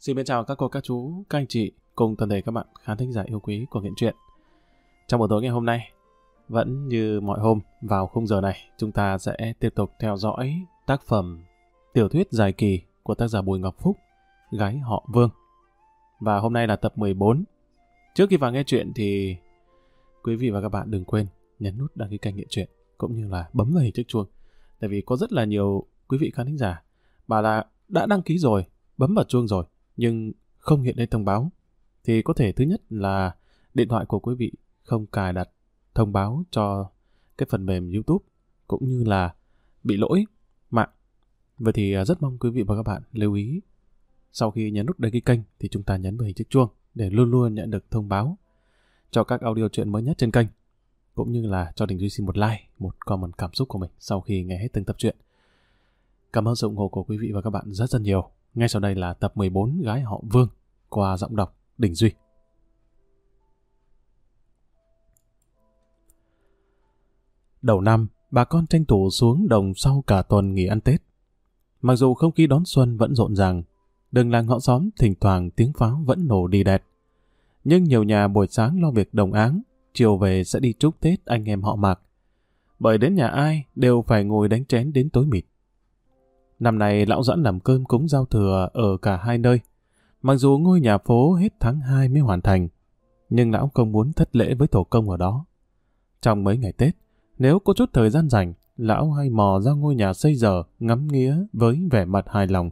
Xin biết chào các cô, các chú, các anh chị cùng toàn thể các bạn khán thính giả yêu quý của Nghiện Truyện. Trong buổi tối ngày hôm nay, vẫn như mọi hôm, vào khung giờ này, chúng ta sẽ tiếp tục theo dõi tác phẩm tiểu thuyết dài kỳ của tác giả Bùi Ngọc Phúc, Gái họ Vương. Và hôm nay là tập 14. Trước khi vào nghe chuyện thì quý vị và các bạn đừng quên nhấn nút đăng ký kênh Nghiện Truyện cũng như là bấm vào hình chiếc chuông. Tại vì có rất là nhiều quý vị khán thính giả bảo là đã đăng ký rồi, bấm vào chuông rồi, nhưng không hiện lên thông báo, thì có thể thứ nhất là điện thoại của quý vị không cài đặt thông báo cho cái phần mềm YouTube cũng như là bị lỗi mạng. Vậy thì à, rất mong quý vị và các bạn lưu ý sau khi nhấn nút đăng ký kênh thì chúng ta nhấn vào hình chiếc chuông để luôn luôn nhận được thông báo cho các audio chuyện mới nhất trên kênh cũng như là cho Đình Duy xin một like, một comment cảm xúc của mình sau khi nghe hết từng tập truyện. Cảm ơn sự ủng hộ của quý vị và các bạn rất rất nhiều. Ngay sau đây là tập 14 Gái họ Vương qua giọng đọc Đình Duy. Đầu năm, bà con tranh thủ xuống đồng sau cả tuần nghỉ ăn Tết. Mặc dù không khí đón xuân vẫn rộn ràng, đường làng ngõ xóm thỉnh thoảng tiếng pháo vẫn nổ đi đẹp. Nhưng nhiều nhà buổi sáng lo việc đồng áng, chiều về sẽ đi chúc Tết anh em họ mạc. Bởi đến nhà ai đều phải ngồi đánh chén đến tối mịt. Năm nay lão dẫn làm cơm cúng giao thừa ở cả hai nơi. Mặc dù ngôi nhà phố hết tháng 2 mới hoàn thành, nhưng lão không muốn thất lễ với tổ công ở đó. Trong mấy ngày Tết, nếu có chút thời gian rảnh, lão hay mò ra ngôi nhà xây giờ ngắm nghía với vẻ mặt hài lòng.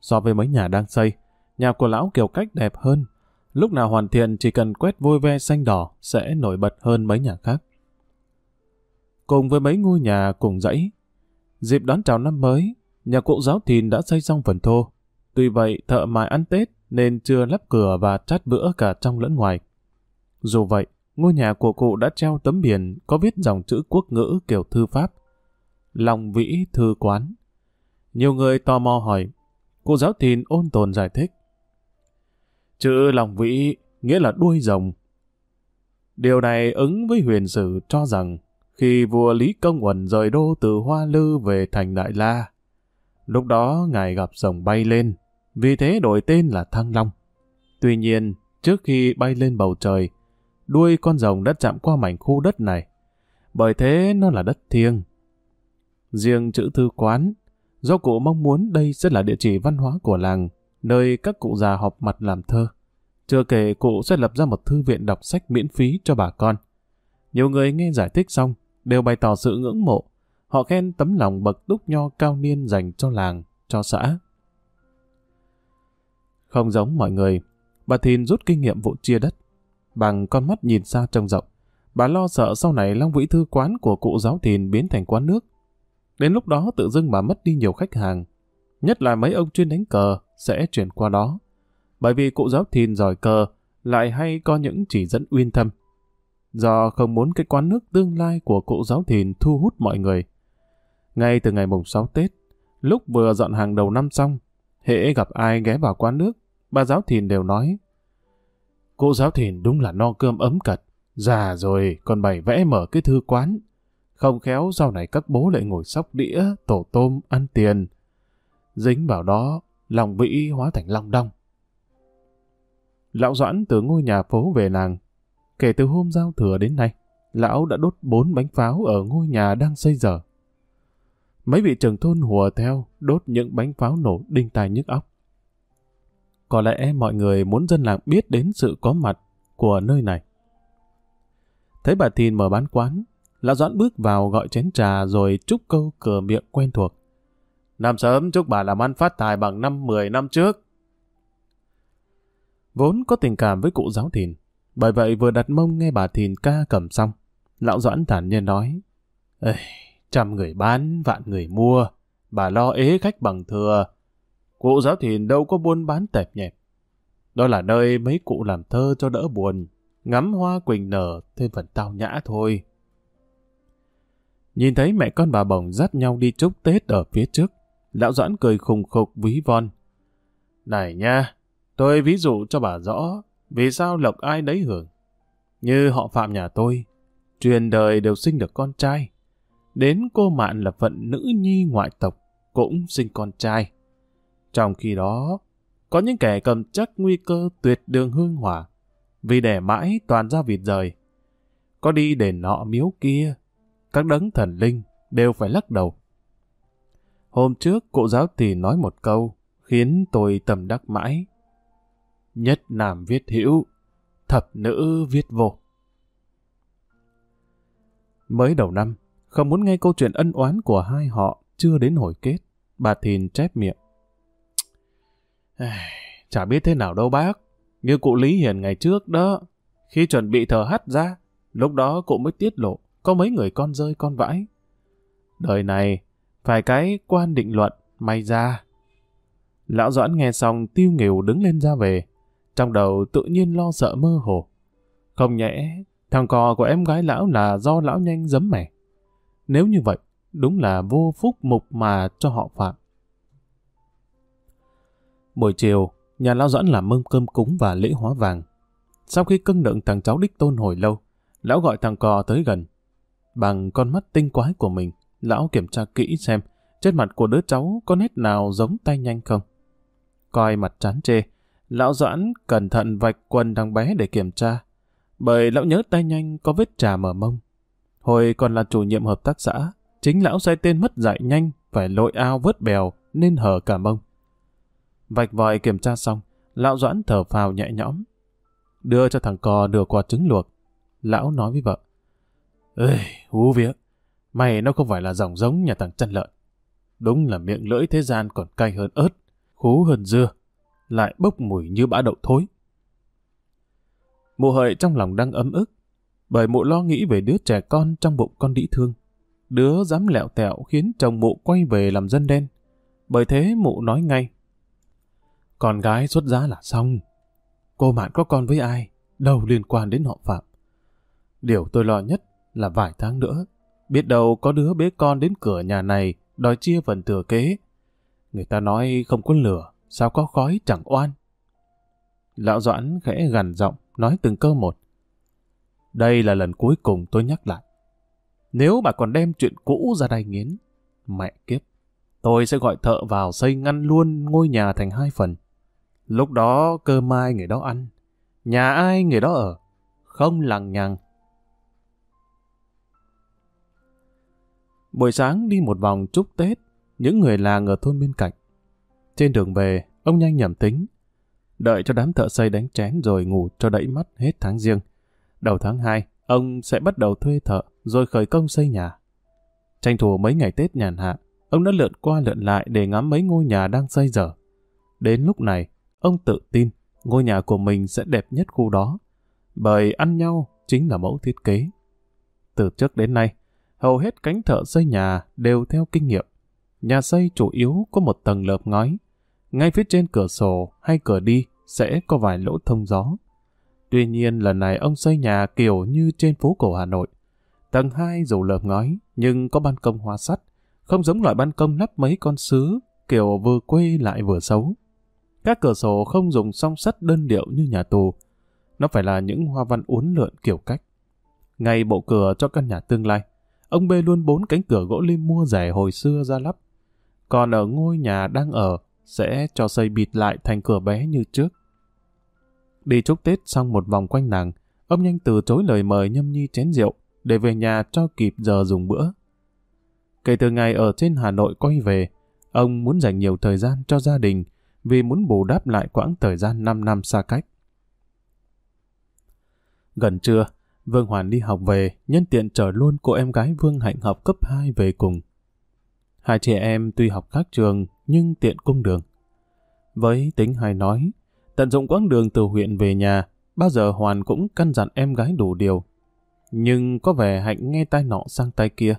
So với mấy nhà đang xây, nhà của lão kiểu cách đẹp hơn. Lúc nào hoàn thiện chỉ cần quét vôi ve xanh đỏ sẽ nổi bật hơn mấy nhà khác. Cùng với mấy ngôi nhà cùng dãy, dịp đón chào năm mới, nhà cụ giáo thìn đã xây xong phần thô. Tuy vậy, thợ mài ăn Tết nên chưa lắp cửa và chát bữa cả trong lẫn ngoài. Dù vậy, ngôi nhà của cụ đã treo tấm biển có viết dòng chữ quốc ngữ kiểu thư pháp. Lòng vĩ thư quán. Nhiều người tò mò hỏi, cụ giáo thìn ôn tồn giải thích. Chữ lòng vĩ nghĩa là đuôi rồng. Điều này ứng với huyền sử cho rằng khi vua Lý Công Uẩn rời đô từ Hoa Lư về thành Đại La, Lúc đó ngài gặp rồng bay lên, vì thế đổi tên là Thăng Long. Tuy nhiên, trước khi bay lên bầu trời, đuôi con rồng đã chạm qua mảnh khu đất này. Bởi thế nó là đất thiêng. Riêng chữ thư quán, do cụ mong muốn đây sẽ là địa chỉ văn hóa của làng, nơi các cụ già họp mặt làm thơ. Chưa kể cụ sẽ lập ra một thư viện đọc sách miễn phí cho bà con. Nhiều người nghe giải thích xong, đều bày tỏ sự ngưỡng mộ, Họ khen tấm lòng bậc túc nho cao niên dành cho làng, cho xã. Không giống mọi người, bà Thìn rút kinh nghiệm vụ chia đất. Bằng con mắt nhìn xa trông rộng, bà lo sợ sau này Long Vĩ Thư quán của cụ giáo Thìn biến thành quán nước. Đến lúc đó tự dưng bà mất đi nhiều khách hàng. Nhất là mấy ông chuyên đánh cờ sẽ chuyển qua đó. Bởi vì cụ giáo Thìn giỏi cờ lại hay có những chỉ dẫn uyên thâm. Do không muốn cái quán nước tương lai của cụ giáo Thìn thu hút mọi người, ngay từ ngày mùng 6 Tết, lúc vừa dọn hàng đầu năm xong, hễ gặp ai ghé vào quán nước, bà giáo thìn đều nói Cô giáo thìn đúng là no cơm ấm cật, già rồi còn bày vẽ mở cái thư quán. Không khéo sau này các bố lại ngồi sóc đĩa, tổ tôm, ăn tiền. Dính vào đó, lòng vĩ hóa thành long đong. Lão Doãn từ ngôi nhà phố về làng. Kể từ hôm giao thừa đến nay, lão đã đốt bốn bánh pháo ở ngôi nhà đang xây dở. Mấy vị trưởng thôn hùa theo, đốt những bánh pháo nổ đinh tai nhức óc. Có lẽ mọi người muốn dân làng biết đến sự có mặt của nơi này. Thấy bà Thìn mở bán quán, Lão Doãn bước vào gọi chén trà rồi chúc câu cửa miệng quen thuộc. Năm sớm chúc bà làm ăn phát tài bằng năm 10 năm trước. Vốn có tình cảm với cụ giáo Thìn, bởi vậy vừa đặt mông nghe bà Thìn ca cầm xong, Lão Doãn thản nhiên nói, Ê, Trăm người bán, vạn người mua. Bà lo ế khách bằng thừa. Cụ giáo thìn đâu có buôn bán tẹp nhẹp. Đó là nơi mấy cụ làm thơ cho đỡ buồn. Ngắm hoa quỳnh nở thêm phần tao nhã thôi. Nhìn thấy mẹ con bà bồng dắt nhau đi chúc Tết ở phía trước. Lão Doãn cười khùng khục ví von. Này nha, tôi ví dụ cho bà rõ vì sao lộc ai đấy hưởng. Như họ phạm nhà tôi, truyền đời đều sinh được con trai. Đến cô Mạn là phận nữ nhi ngoại tộc, cũng sinh con trai. Trong khi đó, Có những kẻ cầm chắc nguy cơ tuyệt đường hương hỏa, vì đẻ mãi toàn ra vịt rời. Có đi đền nọ miếu kia, các đấng thần linh đều phải lắc đầu. Hôm trước cụ giáo tỷ nói một câu, khiến tôi tầm đắc mãi. Nhất nam viết hữu, thập nữ viết vô. Mới đầu năm, không muốn nghe câu chuyện ân oán của hai họ chưa đến hồi kết, bà Thìn chép miệng. Chả biết thế nào đâu bác, như cụ Lý Hiền ngày trước đó, khi chuẩn bị thờ hắt ra, lúc đó cụ mới tiết lộ có mấy người con rơi con vãi. Đời này, phải cái quan định luận, may ra. Lão Doãn nghe xong tiêu nghỉu đứng lên ra về, trong đầu tự nhiên lo sợ mơ hồ. Không nhẽ, thằng cò của em gái lão là do lão nhanh giấm mẻ. Nếu như vậy, đúng là vô phúc mục mà cho họ phạm. Buổi chiều, nhà lão dẫn làm mâm cơm cúng và lễ hóa vàng. Sau khi cưng đựng thằng cháu đích tôn hồi lâu, lão gọi thằng cò tới gần. Bằng con mắt tinh quái của mình, lão kiểm tra kỹ xem trên mặt của đứa cháu có nét nào giống tay nhanh không. Coi mặt chán chê, lão Doãn cẩn thận vạch quần thằng bé để kiểm tra, bởi lão nhớ tay nhanh có vết trà mở mông. Hồi còn là chủ nhiệm hợp tác xã, chính lão sai tên mất dạy nhanh, phải lội ao vớt bèo nên hở cả mông. Vạch vòi kiểm tra xong, lão Doãn thở phào nhẹ nhõm. Đưa cho thằng cò nửa quả trứng luộc. Lão nói với vợ. Ê, hú vía, mày nó không phải là dòng giống nhà thằng chăn lợn. Đúng là miệng lưỡi thế gian còn cay hơn ớt, khú hơn dưa, lại bốc mùi như bã đậu thối. Mụ hợi trong lòng đang ấm ức, bởi mụ lo nghĩ về đứa trẻ con trong bụng con đĩ thương. Đứa dám lẹo tẹo khiến chồng mụ quay về làm dân đen. Bởi thế mụ nói ngay. Con gái xuất giá là xong. Cô Mạn có con với ai? Đâu liên quan đến họ Phạm. Điều tôi lo nhất là vài tháng nữa. Biết đâu có đứa bế con đến cửa nhà này đòi chia phần thừa kế. Người ta nói không có lửa, sao có khói chẳng oan. Lão Doãn khẽ gằn giọng, nói từng câu một. Đây là lần cuối cùng tôi nhắc lại. Nếu bà còn đem chuyện cũ ra đây nghiến, mẹ kiếp, tôi sẽ gọi thợ vào xây ngăn luôn ngôi nhà thành hai phần. Lúc đó cơm ai người đó ăn, nhà ai người đó ở, không lằng nhằng. Buổi sáng đi một vòng chúc Tết, những người làng ở thôn bên cạnh. Trên đường về, ông nhanh nhẩm tính. Đợi cho đám thợ xây đánh chén rồi ngủ cho đẫy mắt hết tháng riêng. Đầu tháng 2, ông sẽ bắt đầu thuê thợ rồi khởi công xây nhà. Tranh thủ mấy ngày Tết nhàn hạ, ông đã lượn qua lượn lại để ngắm mấy ngôi nhà đang xây dở. Đến lúc này, ông tự tin ngôi nhà của mình sẽ đẹp nhất khu đó, bởi ăn nhau chính là mẫu thiết kế. Từ trước đến nay, hầu hết cánh thợ xây nhà đều theo kinh nghiệm. Nhà xây chủ yếu có một tầng lợp ngói. Ngay phía trên cửa sổ hay cửa đi sẽ có vài lỗ thông gió. Tuy nhiên lần này ông xây nhà kiểu như trên phố cổ Hà Nội. Tầng 2 dù lợp ngói nhưng có ban công hoa sắt, không giống loại ban công lắp mấy con sứ kiểu vừa quê lại vừa xấu. Các cửa sổ không dùng song sắt đơn điệu như nhà tù. Nó phải là những hoa văn uốn lượn kiểu cách. Ngay bộ cửa cho căn nhà tương lai, ông bê luôn bốn cánh cửa gỗ lim mua rẻ hồi xưa ra lắp. Còn ở ngôi nhà đang ở, sẽ cho xây bịt lại thành cửa bé như trước. Đi chúc Tết xong một vòng quanh nàng, ông nhanh từ chối lời mời nhâm nhi chén rượu để về nhà cho kịp giờ dùng bữa. Kể từ ngày ở trên Hà Nội quay về, ông muốn dành nhiều thời gian cho gia đình vì muốn bù đắp lại quãng thời gian 5 năm xa cách. Gần trưa, Vương Hoàn đi học về, nhân tiện chở luôn cô em gái Vương Hạnh học cấp 2 về cùng. Hai chị em tuy học khác trường, nhưng tiện cung đường. Với tính hay nói, tận dụng quãng đường từ huyện về nhà, bao giờ Hoàn cũng căn dặn em gái đủ điều. Nhưng có vẻ Hạnh nghe tai nọ sang tai kia.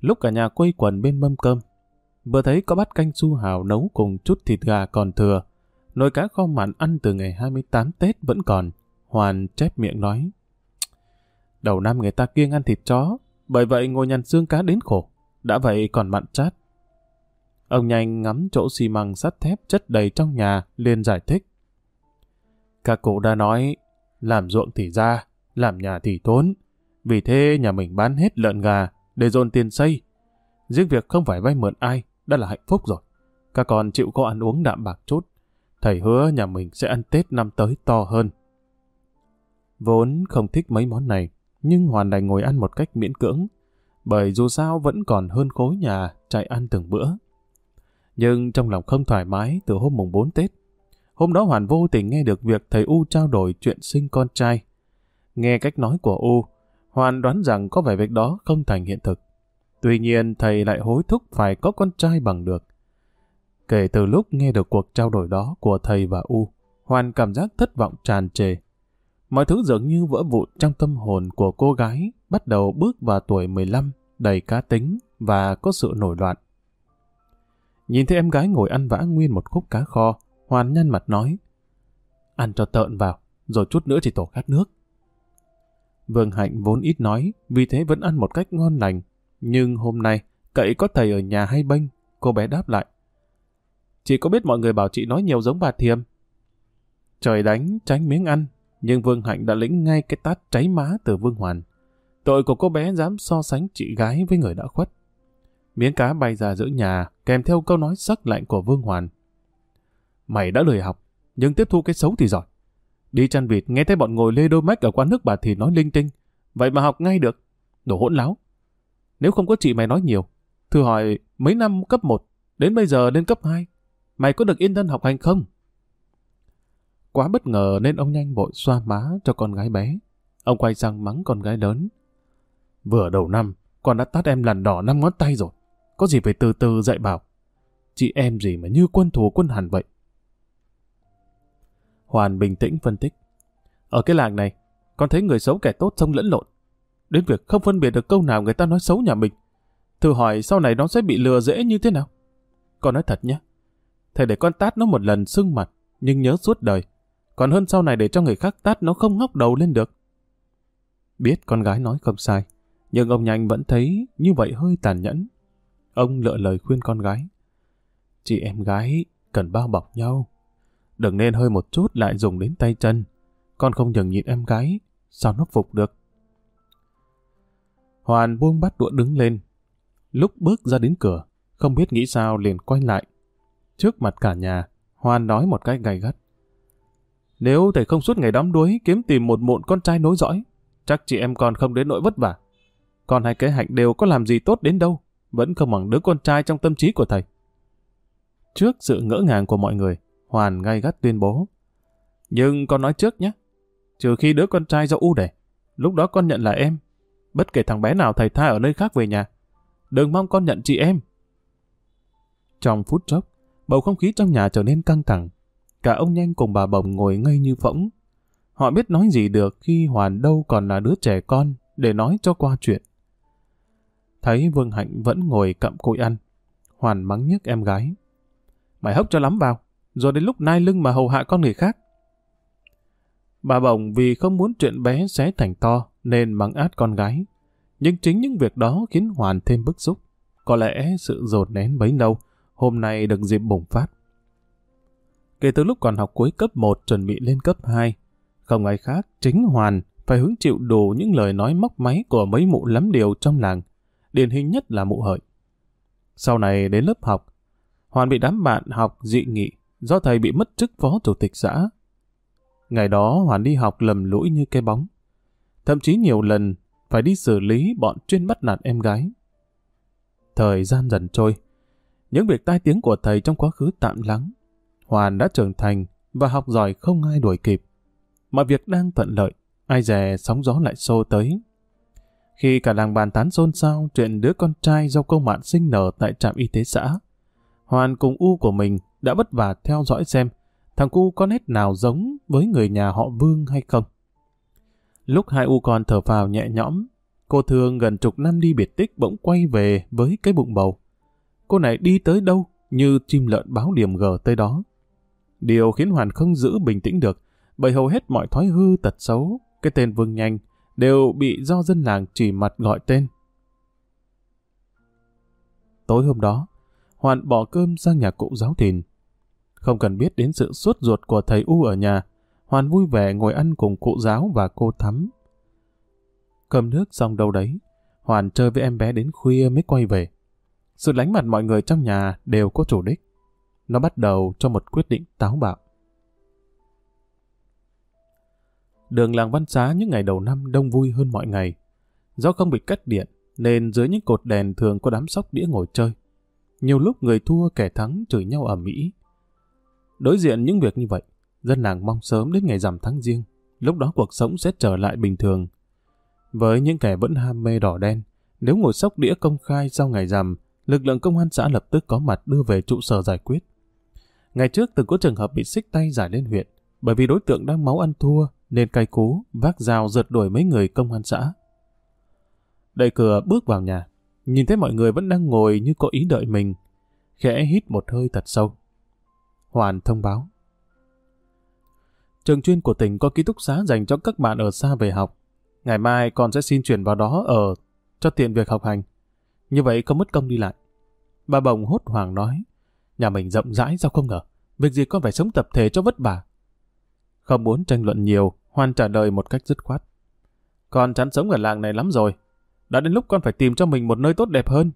Lúc cả nhà quây quần bên mâm cơm, vừa thấy có bát canh su hào nấu cùng chút thịt gà còn thừa, nồi cá kho mặn ăn từ ngày 28 Tết vẫn còn. Hoàn chép miệng nói. Đầu năm người ta kiêng ăn thịt chó, bởi vậy ngồi nhằn xương cá đến khổ. Đã vậy còn mặn chát. Ông nhanh ngắm chỗ xi măng sắt thép chất đầy trong nhà, liền giải thích. Các cụ đã nói, làm ruộng thì ra, làm nhà thì tốn. Vì thế nhà mình bán hết lợn gà để dồn tiền xây. Riêng việc không phải vay mượn ai đã là hạnh phúc rồi. Các con chịu có ăn uống đạm bạc chút. Thầy hứa nhà mình sẽ ăn Tết năm tới to hơn. Vốn không thích mấy món này, nhưng Hoàn đành ngồi ăn một cách miễn cưỡng, bởi dù sao vẫn còn hơn khối nhà chạy ăn từng bữa. Nhưng trong lòng không thoải mái từ hôm mùng 4 Tết. Hôm đó Hoàn vô tình nghe được việc thầy U trao đổi chuyện sinh con trai. Nghe cách nói của U, Hoàn đoán rằng có vẻ việc đó không thành hiện thực. Tuy nhiên thầy lại hối thúc phải có con trai bằng được. Kể từ lúc nghe được cuộc trao đổi đó của thầy và U, Hoàn cảm giác thất vọng tràn trề. Mọi thứ dường như vỡ vụn trong tâm hồn của cô gái bắt đầu bước vào tuổi 15, đầy cá tính và có sự nổi loạn. Nhìn thấy em gái ngồi ăn vã nguyên một khúc cá kho, Hoàn nhăn mặt nói, ăn cho tợn vào, rồi chút nữa chỉ tổ khát nước. Vương Hạnh vốn ít nói, vì thế vẫn ăn một cách ngon lành. Nhưng hôm nay, cậy có thầy ở nhà hay bênh, cô bé đáp lại. Chị có biết mọi người bảo chị nói nhiều giống bà Thiềm? Trời đánh, tránh miếng ăn, nhưng Vương Hạnh đã lĩnh ngay cái tát cháy má từ Vương Hoàn. Tội của cô bé dám so sánh chị gái với người đã khuất. Miếng cá bay ra giữa nhà, kèm theo câu nói sắc lạnh của Vương Hoàn. Mày đã lười học, nhưng tiếp thu cái xấu thì giỏi. Đi chăn vịt nghe thấy bọn ngồi lê đôi mách ở quán nước bà thì nói linh tinh. Vậy mà học ngay được. Đồ hỗn láo. Nếu không có chị mày nói nhiều, thử hỏi mấy năm cấp 1, đến bây giờ lên cấp 2, mày có được yên thân học hành không? Quá bất ngờ nên ông nhanh vội xoa má cho con gái bé. Ông quay sang mắng con gái lớn. Vừa đầu năm, con đã tát em lằn đỏ năm ngón tay rồi. Có gì phải từ từ dạy bảo. Chị em gì mà như quân thù quân hàn vậy. Hoàn bình tĩnh phân tích. Ở cái làng này, con thấy người xấu kẻ tốt xông lẫn lộn. Đến việc không phân biệt được câu nào người ta nói xấu nhà mình. Thử hỏi sau này nó sẽ bị lừa dễ như thế nào? Con nói thật nhé. Thầy để con tát nó một lần sưng mặt, nhưng nhớ suốt đời. Còn hơn sau này để cho người khác tát nó không ngóc đầu lên được. Biết con gái nói không sai, nhưng ông nhanh vẫn thấy như vậy hơi tàn nhẫn. Ông lựa lời khuyên con gái. Chị em gái cần bao bọc nhau. Đừng nên hơi một chút lại dùng đến tay chân. Con không nhường nhịn em gái, sao nó phục được? Hoàn buông bắt đũa đứng lên. Lúc bước ra đến cửa, không biết nghĩ sao liền quay lại. Trước mặt cả nhà, Hoàn nói một cách gay gắt. Nếu thầy không suốt ngày đóng đuối kiếm tìm một mụn con trai nối dõi, chắc chị em con không đến nỗi vất vả. con hai cái hạnh đều có làm gì tốt đến đâu, vẫn không bằng đứa con trai trong tâm trí của thầy. Trước sự ngỡ ngàng của mọi người, Hoàn gay gắt tuyên bố. Nhưng con nói trước nhé, trừ khi đứa con trai do U đẻ, lúc đó con nhận là em. Bất kể thằng bé nào thầy tha ở nơi khác về nhà, đừng mong con nhận chị em. Trong phút chốc, bầu không khí trong nhà trở nên căng thẳng. Cả ông nhanh cùng bà bồng ngồi ngây như phỗng. Họ biết nói gì được khi Hoàn đâu còn là đứa trẻ con để nói cho qua chuyện. Thấy Vương Hạnh vẫn ngồi cặm cụi ăn. Hoàn mắng nhức em gái. Mày hốc cho lắm vào, rồi đến lúc nai lưng mà hầu hạ con người khác. Bà bồng vì không muốn chuyện bé xé thành to nên mắng át con gái. Nhưng chính những việc đó khiến Hoàn thêm bức xúc. Có lẽ sự dồn nén bấy lâu hôm nay được dịp bùng phát. Kể từ lúc còn học cuối cấp 1 chuẩn bị lên cấp 2, không ai khác chính Hoàn phải hứng chịu đủ những lời nói móc máy của mấy mụ lắm điều trong làng, điển hình nhất là mụ hợi. Sau này đến lớp học, Hoàn bị đám bạn học dị nghị do thầy bị mất chức phó chủ tịch xã. Ngày đó Hoàn đi học lầm lũi như cái bóng. Thậm chí nhiều lần phải đi xử lý bọn chuyên bắt nạt em gái. Thời gian dần trôi, những việc tai tiếng của thầy trong quá khứ tạm lắng. Hoàn đã trưởng thành và học giỏi không ai đuổi kịp. Mọi việc đang thuận lợi, ai dè sóng gió lại xô tới. Khi cả làng bàn tán xôn xao chuyện đứa con trai do câu mạng sinh nở tại trạm y tế xã, Hoàn cùng U của mình đã vất vả theo dõi xem thằng cu có nét nào giống với người nhà họ Vương hay không. Lúc hai U con thở phào nhẹ nhõm, cô thương gần chục năm đi biệt tích bỗng quay về với cái bụng bầu. Cô này đi tới đâu như chim lợn báo điểm gờ tới đó. Điều khiến Hoàn không giữ bình tĩnh được, bởi hầu hết mọi thói hư tật xấu, cái tên Vương Nhanh, đều bị do dân làng chỉ mặt gọi tên. Tối hôm đó, Hoàn bỏ cơm sang nhà cụ giáo thìn. Không cần biết đến sự suốt ruột của thầy U ở nhà, Hoàn vui vẻ ngồi ăn cùng cụ giáo và cô Thắm. Cơm nước xong đâu đấy, Hoàn chơi với em bé đến khuya mới quay về. Sự lánh mặt mọi người trong nhà đều có chủ đích. Nó bắt đầu cho một quyết định táo bạo. Đường làng văn xá những ngày đầu năm đông vui hơn mọi ngày. Do không bị cắt điện, nên dưới những cột đèn thường có đám sóc đĩa ngồi chơi. Nhiều lúc người thua kẻ thắng chửi nhau ở Mỹ. Đối diện những việc như vậy, dân làng mong sớm đến ngày rằm tháng riêng, lúc đó cuộc sống sẽ trở lại bình thường. Với những kẻ vẫn ham mê đỏ đen, nếu ngồi sóc đĩa công khai sau ngày rằm, lực lượng công an xã lập tức có mặt đưa về trụ sở giải quyết. Ngày trước từng có trường hợp bị xích tay giải lên huyện, bởi vì đối tượng đang máu ăn thua nên cay cú vác dao giật đuổi mấy người công an xã. Đẩy cửa bước vào nhà, nhìn thấy mọi người vẫn đang ngồi như có ý đợi mình, khẽ hít một hơi thật sâu. Hoàn thông báo. Trường chuyên của tỉnh có ký túc xá dành cho các bạn ở xa về học. Ngày mai con sẽ xin chuyển vào đó ở cho tiện việc học hành. Như vậy không mất công đi lại. Bà bồng hốt hoảng nói, nhà mình rộng rãi sao không ngờ, việc gì con phải sống tập thể cho vất vả. Không muốn tranh luận nhiều, Hoan trả lời một cách dứt khoát. Con chán sống ở làng này lắm rồi. Đã đến lúc con phải tìm cho mình một nơi tốt đẹp hơn.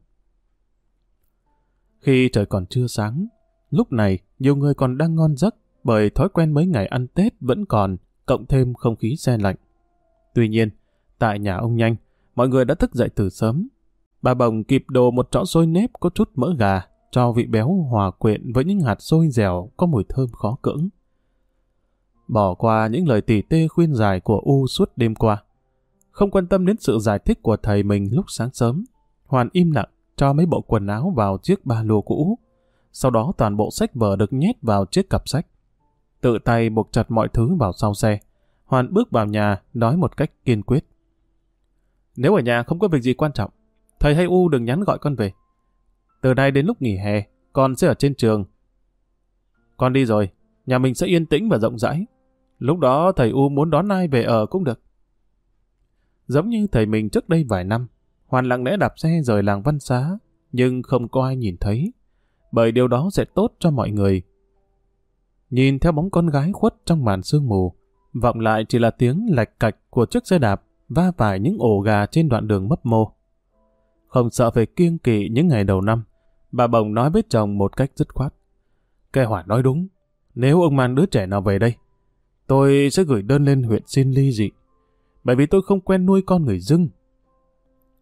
Khi trời còn chưa sáng, lúc này nhiều người còn đang ngon giấc bởi thói quen mấy ngày ăn Tết vẫn còn, cộng thêm không khí xe lạnh. Tuy nhiên, tại nhà ông Nhanh, mọi người đã thức dậy từ sớm. Bà Bồng kịp đồ một chõ xôi nếp có chút mỡ gà, cho vị béo hòa quyện với những hạt xôi dẻo có mùi thơm khó cưỡng. Bỏ qua những lời tỉ tê khuyên giải của U suốt đêm qua. Không quan tâm đến sự giải thích của thầy mình lúc sáng sớm, Hoàn im lặng cho mấy bộ quần áo vào chiếc ba lô cũ. Sau đó toàn bộ sách vở được nhét vào chiếc cặp sách. Tự tay buộc chặt mọi thứ vào sau xe. Hoàn bước vào nhà nói một cách kiên quyết. Nếu ở nhà không có việc gì quan trọng, thầy hay U đừng nhắn gọi con về. Từ nay đến lúc nghỉ hè, con sẽ ở trên trường. Con đi rồi, nhà mình sẽ yên tĩnh và rộng rãi. Lúc đó thầy U muốn đón ai về ở cũng được. Giống như thầy mình trước đây vài năm, Hoàn lặng lẽ đạp xe rời làng văn xá, nhưng không có ai nhìn thấy, bởi điều đó sẽ tốt cho mọi người. Nhìn theo bóng con gái khuất trong màn sương mù, vọng lại chỉ là tiếng lạch cạch của chiếc xe đạp va phải những ổ gà trên đoạn đường mấp mô. Không sợ phải kiêng kỵ những ngày đầu năm, bà Bồng nói với chồng một cách dứt khoát. Kẻ hỏa nói đúng, nếu ông mang đứa trẻ nào về đây, tôi sẽ gửi đơn lên huyện xin ly dị. Bởi vì tôi không quen nuôi con người dưng.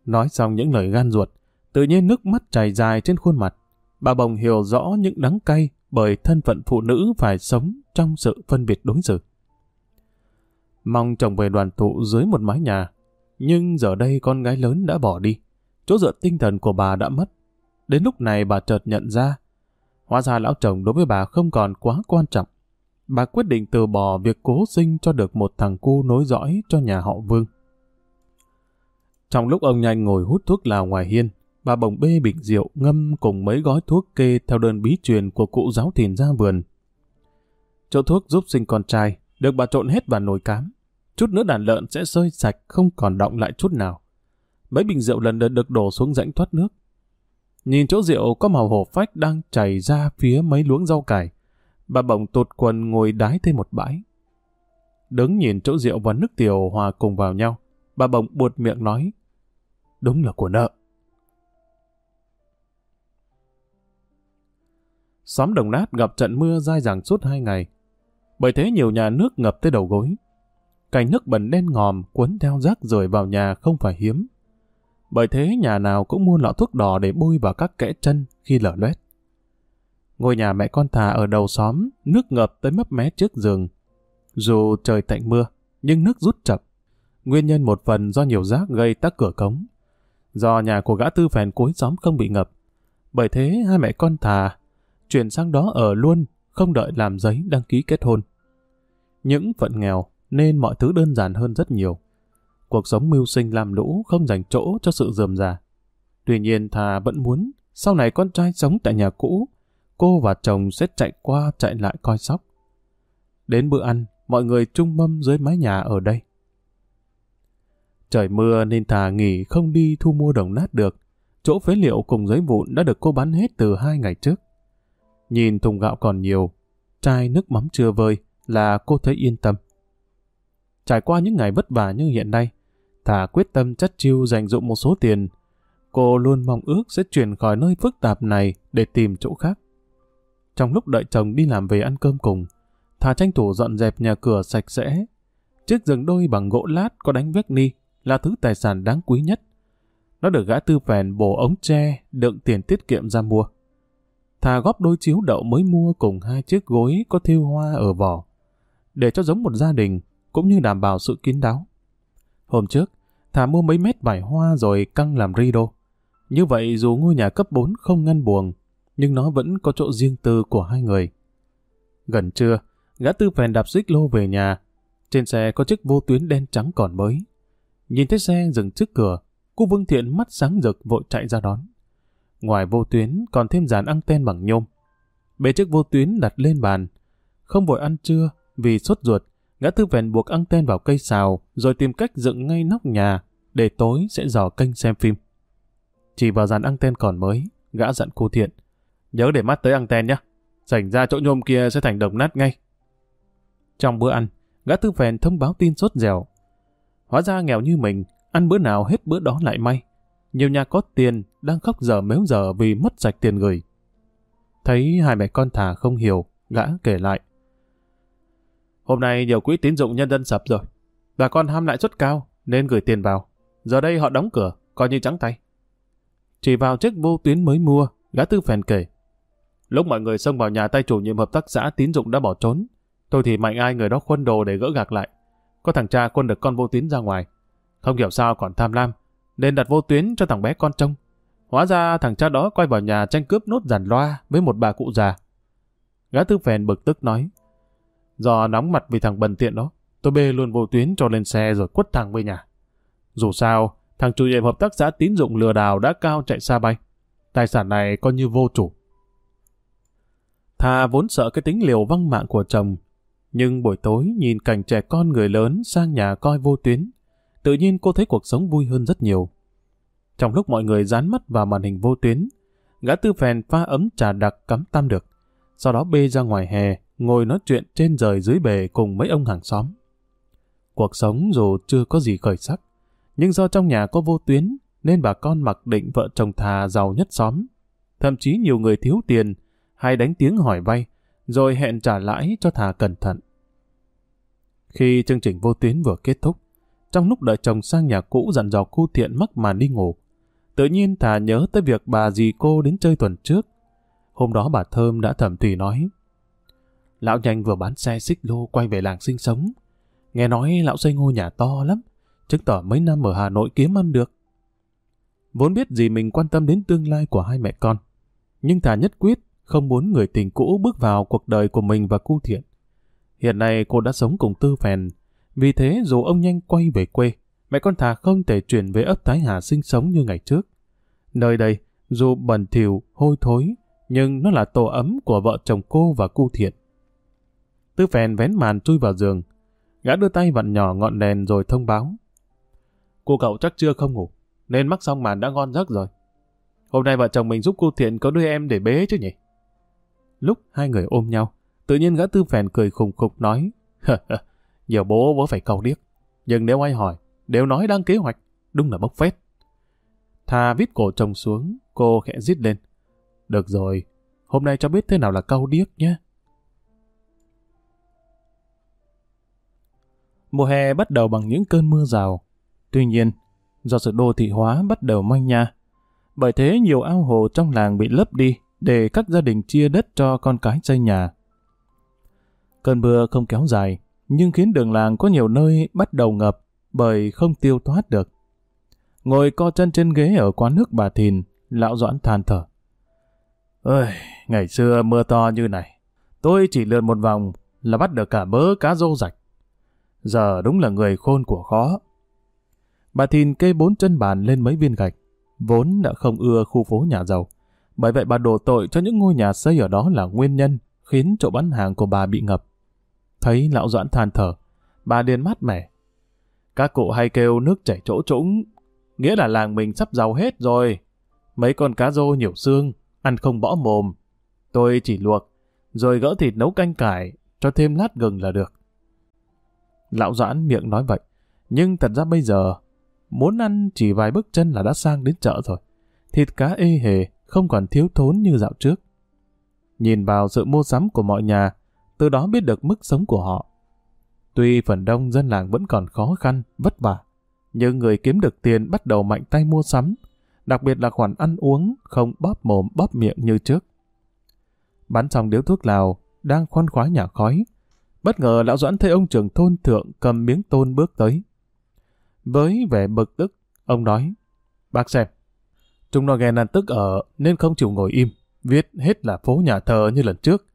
Nói xong những lời gan ruột, tự nhiên nước mắt chảy dài trên khuôn mặt. Bà Bồng hiểu rõ những đắng cay bởi thân phận phụ nữ phải sống trong sự phân biệt đối xử. Mong chồng về đoàn tụ dưới một mái nhà, nhưng giờ đây con gái lớn đã bỏ đi. Chỗ dựa tinh thần của bà đã mất. Đến lúc này bà chợt nhận ra, hóa ra lão chồng đối với bà không còn quá quan trọng. Bà quyết định từ bỏ việc cố sinh cho được một thằng cu nối dõi cho nhà họ Vương. Trong lúc ông nhanh ngồi hút thuốc lào ngoài hiên, bà bồng bê bịch rượu ngâm cùng mấy gói thuốc kê theo đơn bí truyền của cụ giáo thìn ra vườn. Chỗ thuốc giúp sinh con trai, được bà trộn hết vào nồi cám. Chút nữa đàn lợn sẽ sơi sạch, không còn động lại chút nào. Mấy bình rượu lần lượt được đổ xuống rãnh thoát nước. Nhìn chỗ rượu có màu hổ phách đang chảy ra phía mấy luống rau cải. Bà bồng tụt quần ngồi đái thêm một bãi. Đứng nhìn chỗ rượu và nước tiểu hòa cùng vào nhau. Bà bồng buột miệng nói. Đúng là của nợ. Xóm đồng nát gặp trận mưa dai dẳng suốt hai ngày. Bởi thế nhiều nhà nước ngập tới đầu gối. Cành nước bẩn đen ngòm cuốn theo rác rời vào nhà không phải hiếm. Bởi thế nhà nào cũng mua lọ thuốc đỏ để bôi vào các kẽ chân khi lở loét. Ngôi nhà mẹ con thà ở đầu xóm, nước ngập tới mấp mé trước giường. Dù trời tạnh mưa, nhưng nước rút chậm. Nguyên nhân một phần do nhiều rác gây tắc cửa cống. Do nhà của gã tư phèn cuối xóm không bị ngập. Bởi thế hai mẹ con thà chuyển sang đó ở luôn, không đợi làm giấy đăng ký kết hôn. Những phận nghèo nên mọi thứ đơn giản hơn rất nhiều. Cuộc sống mưu sinh làm lũ không dành chỗ cho sự dườm già. Tuy nhiên thà vẫn muốn sau này con trai sống tại nhà cũ, cô và chồng sẽ chạy qua chạy lại coi sóc. Đến bữa ăn, mọi người chung mâm dưới mái nhà ở đây. Trời mưa nên thà nghỉ không đi thu mua đồng nát được. Chỗ phế liệu cùng giấy vụn đã được cô bán hết từ hai ngày trước. Nhìn thùng gạo còn nhiều, chai nước mắm chưa vơi là cô thấy yên tâm. Trải qua những ngày vất vả như hiện nay, thà quyết tâm chất chiêu dành dụng một số tiền. Cô luôn mong ước sẽ chuyển khỏi nơi phức tạp này để tìm chỗ khác. Trong lúc đợi chồng đi làm về ăn cơm cùng, thà tranh thủ dọn dẹp nhà cửa sạch sẽ, chiếc giường đôi bằng gỗ lát có đánh vét ni là thứ tài sản đáng quý nhất. Nó được gã tư phèn bổ ống tre đựng tiền tiết kiệm ra mua. Thà góp đôi chiếu đậu mới mua cùng hai chiếc gối có thêu hoa ở vỏ, để cho giống một gia đình, cũng như đảm bảo sự kín đáo. Hôm trước, Thà mua mấy mét vải hoa rồi căng làm rido. Như vậy dù ngôi nhà cấp 4 không ngăn buồng, nhưng nó vẫn có chỗ riêng tư của hai người. Gần trưa, gã tư phèn đạp xích lô về nhà. Trên xe có chiếc vô tuyến đen trắng còn mới. Nhìn thấy xe dừng trước cửa, cô Vương Thiện mắt sáng rực vội chạy ra đón. Ngoài vô tuyến còn thêm dàn anten bằng nhôm. Bề chiếc vô tuyến đặt lên bàn. Không vội ăn trưa vì sốt ruột, gã tư phèn buộc anten vào cây xào rồi tìm cách dựng ngay nóc nhà để tối sẽ dò kênh xem phim. Chỉ vào dàn anten còn mới, gã dặn cô Thiện. Nhớ để mắt tới anten nhé. Sảnh ra chỗ nhôm kia sẽ thành đồng nát ngay. Trong bữa ăn, gã tư phèn thông báo tin sốt dẻo. Hóa ra nghèo như mình, ăn bữa nào hết bữa đó lại may. Nhiều nhà có tiền đang khóc giờ méo giờ vì mất sạch tiền gửi. Thấy hai mẹ con thà không hiểu, gã kể lại. Hôm nay nhiều quỹ tín dụng nhân dân sập rồi. Bà con ham lại suất cao nên gửi tiền vào. Giờ đây họ đóng cửa, coi như trắng tay. Chỉ vào chiếc vô tuyến mới mua, gã tư phèn kể. Lúc mọi người xông vào nhà tay chủ nhiệm hợp tác xã tín dụng đã bỏ trốn. Tôi thì mạnh ai người đó khuân đồ để gỡ gạc lại. Có thằng cha quân được con vô tuyến ra ngoài. Không hiểu sao còn tham lam. Nên đặt vô tuyến cho thằng bé con trông. Hóa ra thằng cha đó quay vào nhà tranh cướp nốt giàn loa với một bà cụ già. Gã tư phèn bực tức nói. Do nóng mặt vì thằng bần tiện đó, tôi bê luôn vô tuyến cho lên xe rồi quất thằng về nhà. Dù sao, thằng chủ nhiệm hợp tác xã tín dụng lừa đảo đã cao chạy xa bay. Tài sản này coi như vô chủ. Thà vốn sợ cái tính liều văng mạng của chồng, nhưng buổi tối nhìn cảnh trẻ con người lớn sang nhà coi vô tuyến, tự nhiên cô thấy cuộc sống vui hơn rất nhiều. Trong lúc mọi người dán mắt vào màn hình vô tuyến, gã tư phèn pha ấm trà đặc cắm tam được, sau đó bê ra ngoài hè, ngồi nói chuyện trên rời dưới bề cùng mấy ông hàng xóm. Cuộc sống dù chưa có gì khởi sắc, nhưng do trong nhà có vô tuyến, nên bà con mặc định vợ chồng thà giàu nhất xóm. Thậm chí nhiều người thiếu tiền, hay đánh tiếng hỏi vay, rồi hẹn trả lãi cho thà cẩn thận. Khi chương trình vô tuyến vừa kết thúc, trong lúc đợi chồng sang nhà cũ dặn dò cô thiện mắc màn đi ngủ, tự nhiên thà nhớ tới việc bà dì cô đến chơi tuần trước. Hôm đó bà Thơm đã thầm thì nói, Lão nhanh vừa bán xe xích lô quay về làng sinh sống. Nghe nói lão xây ngôi nhà to lắm, chứng tỏ mấy năm ở Hà Nội kiếm ăn được. Vốn biết gì mình quan tâm đến tương lai của hai mẹ con, nhưng thà nhất quyết không muốn người tình cũ bước vào cuộc đời của mình và cu thiện. Hiện nay cô đã sống cùng Tư Phèn, vì thế dù ông nhanh quay về quê, mẹ con thà không thể chuyển về ấp Thái Hà sinh sống như ngày trước. Nơi đây, dù bẩn thỉu, hôi thối, nhưng nó là tổ ấm của vợ chồng cô và cu thiện. Tư Phèn vén màn chui vào giường, gã đưa tay vặn nhỏ ngọn đèn rồi thông báo. Cô cậu chắc chưa không ngủ, nên mắc xong màn đã ngon giấc rồi. Hôm nay vợ chồng mình giúp cô Thiện có đứa em để bế chứ nhỉ? Lúc hai người ôm nhau, tự nhiên gã tư phèn cười khùng khục nói, nhiều bố vớ phải cầu điếc. Nhưng nếu ai hỏi, đều nói đang kế hoạch, đúng là bốc phét. Thà vít cổ chồng xuống, cô khẽ rít lên. Được rồi, hôm nay cho biết thế nào là câu điếc nhé. Mùa hè bắt đầu bằng những cơn mưa rào. Tuy nhiên, do sự đô thị hóa bắt đầu manh nha, bởi thế nhiều ao hồ trong làng bị lấp đi để các gia đình chia đất cho con cái xây nhà. Cơn mưa không kéo dài, nhưng khiến đường làng có nhiều nơi bắt đầu ngập bởi không tiêu thoát được. Ngồi co chân trên ghế ở quán nước bà Thìn, lão Doãn than thở. Ơi, ngày xưa mưa to như này, tôi chỉ lượn một vòng là bắt được cả mớ cá rô rạch. Giờ đúng là người khôn của khó. Bà Thìn kê bốn chân bàn lên mấy viên gạch, vốn đã không ưa khu phố nhà giàu. Bởi vậy bà đổ tội cho những ngôi nhà xây ở đó là nguyên nhân khiến chỗ bán hàng của bà bị ngập. Thấy lão Doãn than thở, bà điên mát mẻ. Các cụ hay kêu nước chảy chỗ trũng, nghĩa là làng mình sắp giàu hết rồi. Mấy con cá rô nhiều xương, ăn không bỏ mồm. Tôi chỉ luộc, rồi gỡ thịt nấu canh cải, cho thêm lát gừng là được. Lão Doãn miệng nói vậy, nhưng thật ra bây giờ, muốn ăn chỉ vài bước chân là đã sang đến chợ rồi. Thịt cá ê hề, không còn thiếu thốn như dạo trước. Nhìn vào sự mua sắm của mọi nhà, từ đó biết được mức sống của họ. Tuy phần đông dân làng vẫn còn khó khăn, vất vả, nhưng người kiếm được tiền bắt đầu mạnh tay mua sắm, đặc biệt là khoản ăn uống không bóp mồm bóp miệng như trước. Bắn xong điếu thuốc lào, đang khoan khoái nhà khói. Bất ngờ lão Doãn thấy ông trưởng thôn thượng cầm miếng tôn bước tới. Với vẻ bực tức, ông nói, Bác xem, chúng nó ghen ăn tức ở nên không chịu ngồi im, viết hết là phố nhà thờ như lần trước.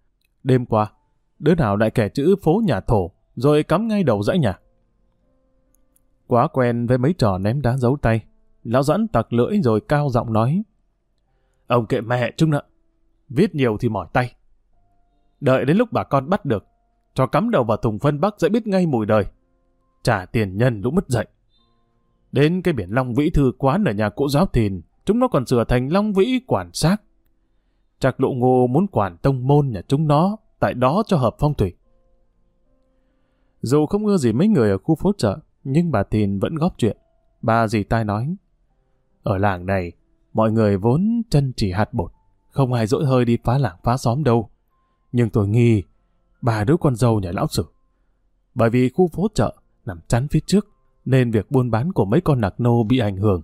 Đêm qua, đứa nào lại kẻ chữ phố nhà thổ, rồi cắm ngay đầu dãy nhà. Quá quen với mấy trò ném đá giấu tay, lão dẫn tặc lưỡi rồi cao giọng nói, Ông kệ mẹ chúng nợ, viết nhiều thì mỏi tay. Đợi đến lúc bà con bắt được, cho cắm đầu vào thùng phân bắc sẽ biết ngay mùi đời. Trả tiền nhân lũ mất dậy. Đến cái biển Long Vĩ thư quán ở nhà cỗ giáo thìn, chúng nó còn sửa thành Long Vĩ quản sát Chắc lộ ngô muốn quản tông môn nhà chúng nó, tại đó cho hợp phong thủy. Dù không ưa gì mấy người ở khu phố chợ, nhưng bà Thìn vẫn góp chuyện. Bà dì tai nói, ở làng này, mọi người vốn chân chỉ hạt bột, không ai dỗi hơi đi phá làng phá xóm đâu. Nhưng tôi nghi, bà đứa con dâu nhà lão sử. Bởi vì khu phố chợ nằm chắn phía trước, nên việc buôn bán của mấy con nạc nô bị ảnh hưởng.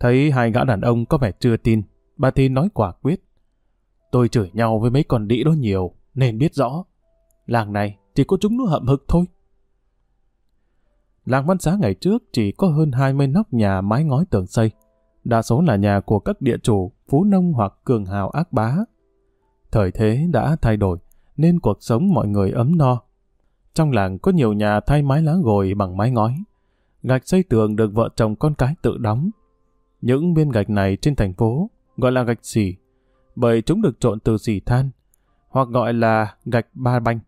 Thấy hai gã đàn ông có vẻ chưa tin, bà Thi nói quả quyết. Tôi chửi nhau với mấy con đĩ đó nhiều, nên biết rõ. Làng này chỉ có chúng nó hậm hực thôi. Làng Văn Xá ngày trước chỉ có hơn 20 nóc nhà mái ngói tường xây. Đa số là nhà của các địa chủ, phú nông hoặc cường hào ác bá. Thời thế đã thay đổi, nên cuộc sống mọi người ấm no. Trong làng có nhiều nhà thay mái lá gồi bằng mái ngói. Gạch xây tường được vợ chồng con cái tự đóng. Những viên gạch này trên thành phố gọi là gạch xỉ, bởi chúng được trộn từ xỉ than, hoặc gọi là gạch ba banh.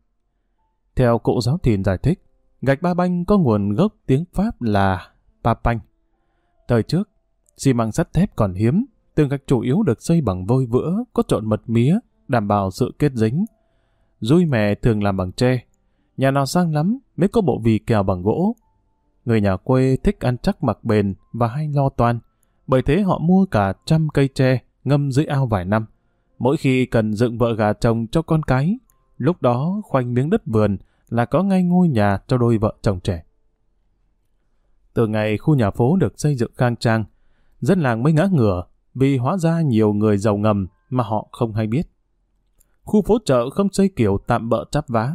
Theo cụ giáo thìn giải thích, gạch ba banh có nguồn gốc tiếng Pháp là pa banh. Thời trước, xi măng sắt thép còn hiếm, tường gạch chủ yếu được xây bằng vôi vữa, có trộn mật mía, đảm bảo sự kết dính. Dui mè thường làm bằng tre, nhà nào sang lắm mới có bộ vì kèo bằng gỗ. Người nhà quê thích ăn chắc mặc bền và hay lo toan, bởi thế họ mua cả trăm cây tre ngâm dưới ao vài năm. Mỗi khi cần dựng vợ gà chồng cho con cái, lúc đó khoanh miếng đất vườn là có ngay ngôi nhà cho đôi vợ chồng trẻ. Từ ngày khu nhà phố được xây dựng khang trang, dân làng mới ngã ngửa vì hóa ra nhiều người giàu ngầm mà họ không hay biết. Khu phố chợ không xây kiểu tạm bỡ chắp vá.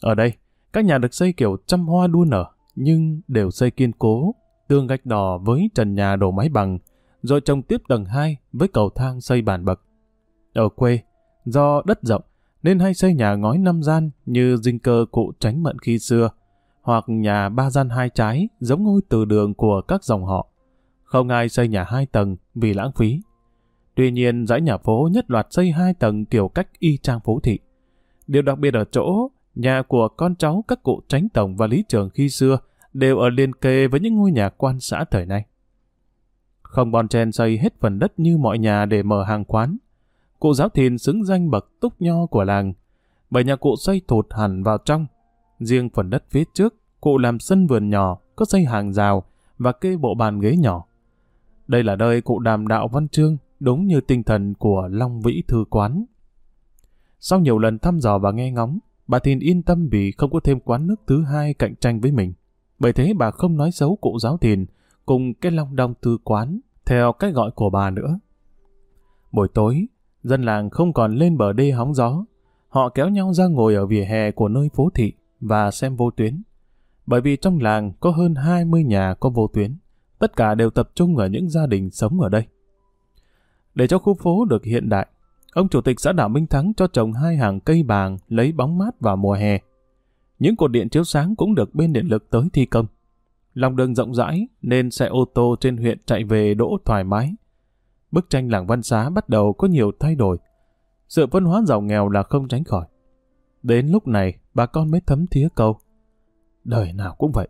Ở đây, các nhà được xây kiểu trăm hoa đua nở, nhưng đều xây kiên cố, tường gạch đỏ với trần nhà đổ máy bằng, rồi trồng tiếp tầng 2 với cầu thang xây bàn bậc. Ở quê, do đất rộng, nên hay xây nhà ngói năm gian như dinh cơ cụ tránh mận khi xưa, hoặc nhà ba gian hai trái giống ngôi từ đường của các dòng họ. Không ai xây nhà hai tầng vì lãng phí. Tuy nhiên, dãy nhà phố nhất loạt xây hai tầng kiểu cách y trang phố thị. Điều đặc biệt ở chỗ, nhà của con cháu các cụ tránh tổng và lý trường khi xưa đều ở liên kề với những ngôi nhà quan xã thời nay. Không bon chen xây hết phần đất như mọi nhà để mở hàng quán. Cụ giáo thìn xứng danh bậc túc nho của làng, bởi nhà cụ xây thụt hẳn vào trong. Riêng phần đất phía trước, cụ làm sân vườn nhỏ, có xây hàng rào và kê bộ bàn ghế nhỏ. Đây là nơi cụ đàm đạo văn chương, đúng như tinh thần của Long Vĩ Thư Quán. Sau nhiều lần thăm dò và nghe ngóng, bà Thìn yên tâm vì không có thêm quán nước thứ hai cạnh tranh với mình. Bởi thế bà không nói xấu cụ giáo Thìn cùng cái Long Đông Thư Quán theo cách gọi của bà nữa. Buổi tối, dân làng không còn lên bờ đê hóng gió. Họ kéo nhau ra ngồi ở vỉa hè của nơi phố thị và xem vô tuyến. Bởi vì trong làng có hơn 20 nhà có vô tuyến. Tất cả đều tập trung ở những gia đình sống ở đây. Để cho khu phố được hiện đại, ông chủ tịch xã đảo Minh Thắng cho trồng hai hàng cây bàng lấy bóng mát vào mùa hè. Những cột điện chiếu sáng cũng được bên điện lực tới thi công. Lòng đường rộng rãi nên xe ô tô trên huyện chạy về đỗ thoải mái. Bức tranh làng văn xá bắt đầu có nhiều thay đổi. Sự phân hóa giàu nghèo là không tránh khỏi. Đến lúc này, bà con mới thấm thía câu. Đời nào cũng vậy.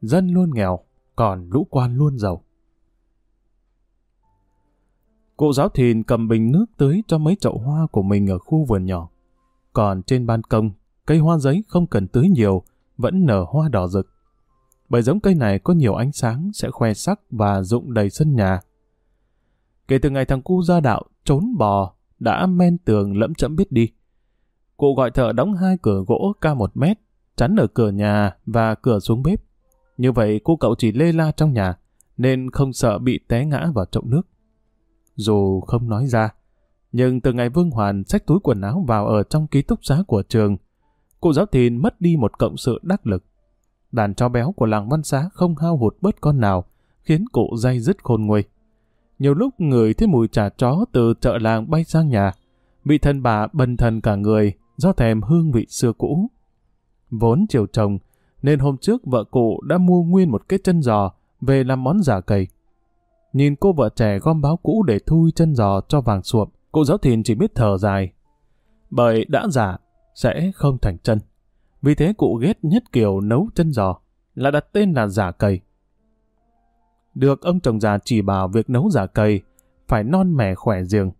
Dân luôn nghèo, còn lũ quan luôn giàu. Cụ giáo thìn cầm bình nước tưới cho mấy chậu hoa của mình ở khu vườn nhỏ. Còn trên ban công, cây hoa giấy không cần tưới nhiều, vẫn nở hoa đỏ rực. Bởi giống cây này có nhiều ánh sáng sẽ khoe sắc và rụng đầy sân nhà. Kể từ ngày thằng cu ra đạo, trốn bò, đã men tường lẫm chậm biết đi. Cụ gọi thợ đóng hai cửa gỗ cao một mét, chắn ở cửa nhà và cửa xuống bếp. Như vậy cô cậu chỉ lê la trong nhà, nên không sợ bị té ngã vào trộm nước. Dù không nói ra, nhưng từ ngày Vương Hoàn xách túi quần áo vào ở trong ký túc xá của trường, cụ giáo thìn mất đi một cộng sự đắc lực. Đàn chó béo của làng văn xá không hao hụt bớt con nào, khiến cụ dây dứt khôn nguôi. Nhiều lúc người thấy mùi trà chó từ chợ làng bay sang nhà, vị thân bà bần thần cả người do thèm hương vị xưa cũ. Vốn chiều chồng, nên hôm trước vợ cụ đã mua nguyên một cái chân giò về làm món giả cầy. Nhìn cô vợ trẻ gom báo cũ để thui chân giò cho vàng suộm, cụ giáo thìn chỉ biết thở dài. Bởi đã giả, sẽ không thành chân. Vì thế cụ ghét nhất kiểu nấu chân giò, là đặt tên là giả cầy. Được ông chồng già chỉ bảo việc nấu giả cầy, phải non mẻ khỏe giềng.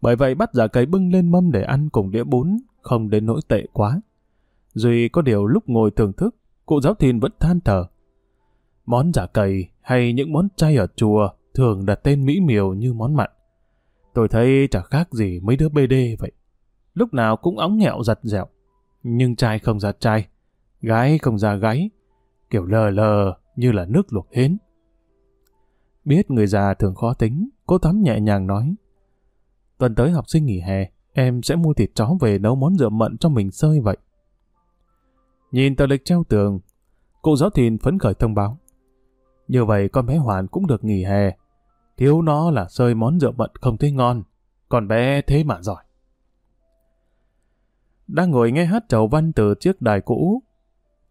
Bởi vậy bắt giả cầy bưng lên mâm để ăn cùng đĩa bún, không đến nỗi tệ quá. Duy có điều lúc ngồi thưởng thức, cụ giáo thìn vẫn than thở. Món giả cầy hay những món chay ở chùa thường đặt tên mỹ miều như món mặn. Tôi thấy chả khác gì mấy đứa BD vậy. Lúc nào cũng óng nghẹo giặt dẻo, Nhưng trai không ra trai, gái không ra gái, kiểu lờ lờ như là nước luộc hến. Biết người già thường khó tính, cô Thắm nhẹ nhàng nói. Tuần tới học sinh nghỉ hè, em sẽ mua thịt chó về nấu món rượu mận cho mình sơi vậy. Nhìn tờ lịch treo tường, cụ giáo thìn phấn khởi thông báo. Như vậy con bé Hoàn cũng được nghỉ hè. Thiếu nó là sơi món rượu mận không thấy ngon, còn bé thế mà giỏi. Đang ngồi nghe hát chầu văn từ chiếc đài cũ,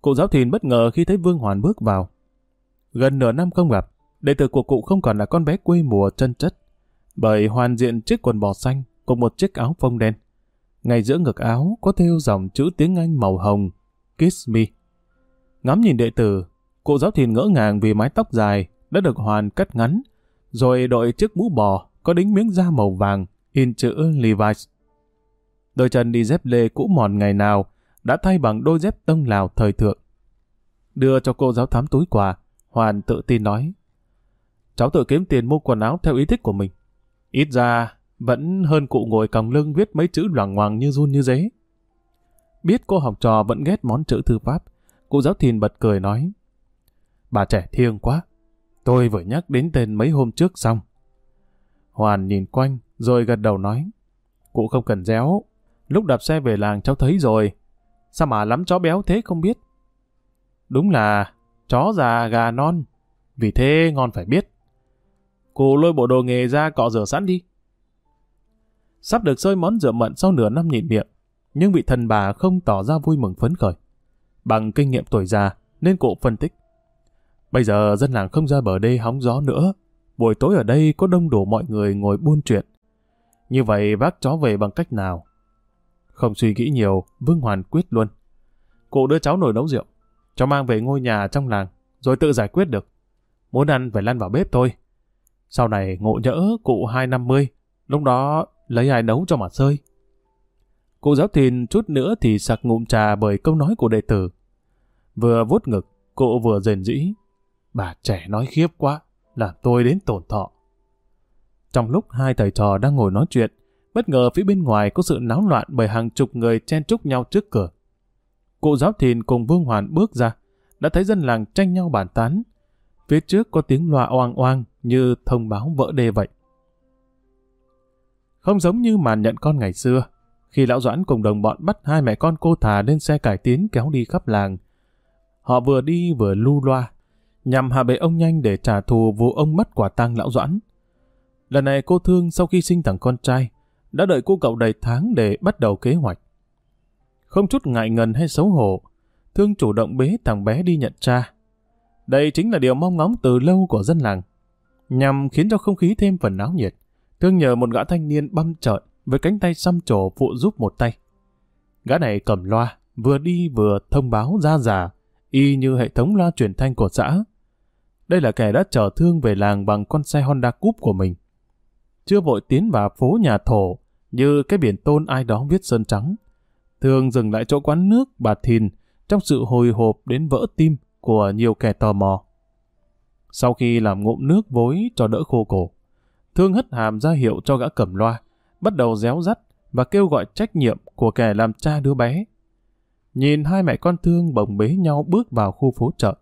cụ giáo thìn bất ngờ khi thấy Vương Hoàn bước vào. Gần nửa năm không gặp, đệ tử của cụ không còn là con bé quê mùa chân chất, bởi hoàn diện chiếc quần bò xanh cùng một chiếc áo phông đen. Ngay giữa ngực áo có thêu dòng chữ tiếng Anh màu hồng, Kiss Me. Ngắm nhìn đệ tử, cụ giáo thìn ngỡ ngàng vì mái tóc dài đã được hoàn cắt ngắn, rồi đội chiếc mũ bò có đính miếng da màu vàng, in chữ Levi's. Đôi chân đi dép lê cũ mòn ngày nào đã thay bằng đôi dép tông lào thời thượng. Đưa cho cô giáo thám túi quà, Hoàn tự tin nói. Cháu tự kiếm tiền mua quần áo theo ý thích của mình. Ít ra, vẫn hơn cụ ngồi còng lưng viết mấy chữ loằng ngoằng như run như dế. Biết cô học trò vẫn ghét món chữ thư pháp, cụ giáo thìn bật cười nói. Bà trẻ thiêng quá, tôi vừa nhắc đến tên mấy hôm trước xong. Hoàn nhìn quanh, rồi gật đầu nói. Cụ không cần réo, lúc đạp xe về làng cháu thấy rồi. Sao mà lắm chó béo thế không biết? Đúng là chó già gà non, vì thế ngon phải biết. cô lôi bộ đồ nghề ra cọ rửa sẵn đi. Sắp được sơi món rửa mận sau nửa năm nhịn miệng, nhưng vị thần bà không tỏ ra vui mừng phấn khởi. Bằng kinh nghiệm tuổi già, nên cụ phân tích. Bây giờ dân làng không ra bờ đê hóng gió nữa, buổi tối ở đây có đông đủ mọi người ngồi buôn chuyện. Như vậy bác chó về bằng cách nào? Không suy nghĩ nhiều, Vương Hoàn quyết luôn. Cụ đưa cháu nồi nấu rượu, cho mang về ngôi nhà trong làng, rồi tự giải quyết được. Muốn ăn phải lăn vào bếp thôi. Sau này ngộ nhỡ cụ hai năm mươi, lúc đó lấy ai nấu cho mà sơi. Cụ giáo thìn chút nữa thì sặc ngụm trà bởi câu nói của đệ tử. Vừa vuốt ngực, cụ vừa rền rĩ. Bà trẻ nói khiếp quá, làm tôi đến tổn thọ. Trong lúc hai thầy trò đang ngồi nói chuyện, bất ngờ phía bên ngoài có sự náo loạn bởi hàng chục người chen chúc nhau trước cửa. Cụ giáo thìn cùng Vương Hoàn bước ra, đã thấy dân làng tranh nhau bàn tán. Phía trước có tiếng loa oang oang như thông báo vỡ đê vậy. Không giống như màn nhận con ngày xưa, khi lão Doãn cùng đồng bọn bắt hai mẹ con cô thà lên xe cải tiến kéo đi khắp làng. Họ vừa đi vừa lu loa, nhằm hạ bệ ông nhanh để trả thù vụ ông mất quả tang lão Doãn. Lần này cô Thương sau khi sinh thằng con trai, đã đợi cô cậu đầy tháng để bắt đầu kế hoạch. Không chút ngại ngần hay xấu hổ, Thương chủ động bế thằng bé đi nhận cha. Đây chính là điều mong ngóng từ lâu của dân làng, nhằm khiến cho không khí thêm phần náo nhiệt. Thương nhờ một gã thanh niên băm trợn với cánh tay xăm trổ phụ giúp một tay. Gã này cầm loa, vừa đi vừa thông báo ra giả, y như hệ thống loa truyền thanh của xã. Đây là kẻ đã chở thương về làng bằng con xe Honda Coupe của mình. Chưa vội tiến vào phố nhà thổ, như cái biển tôn ai đó viết sơn trắng. Thương dừng lại chỗ quán nước bà Thìn trong sự hồi hộp đến vỡ tim của nhiều kẻ tò mò. Sau khi làm ngụm nước vối cho đỡ khô cổ, Thương hất hàm ra hiệu cho gã cầm loa, bắt đầu réo rắt và kêu gọi trách nhiệm của kẻ làm cha đứa bé. nhìn hai mẹ con thương bồng bế nhau bước vào khu phố chợ.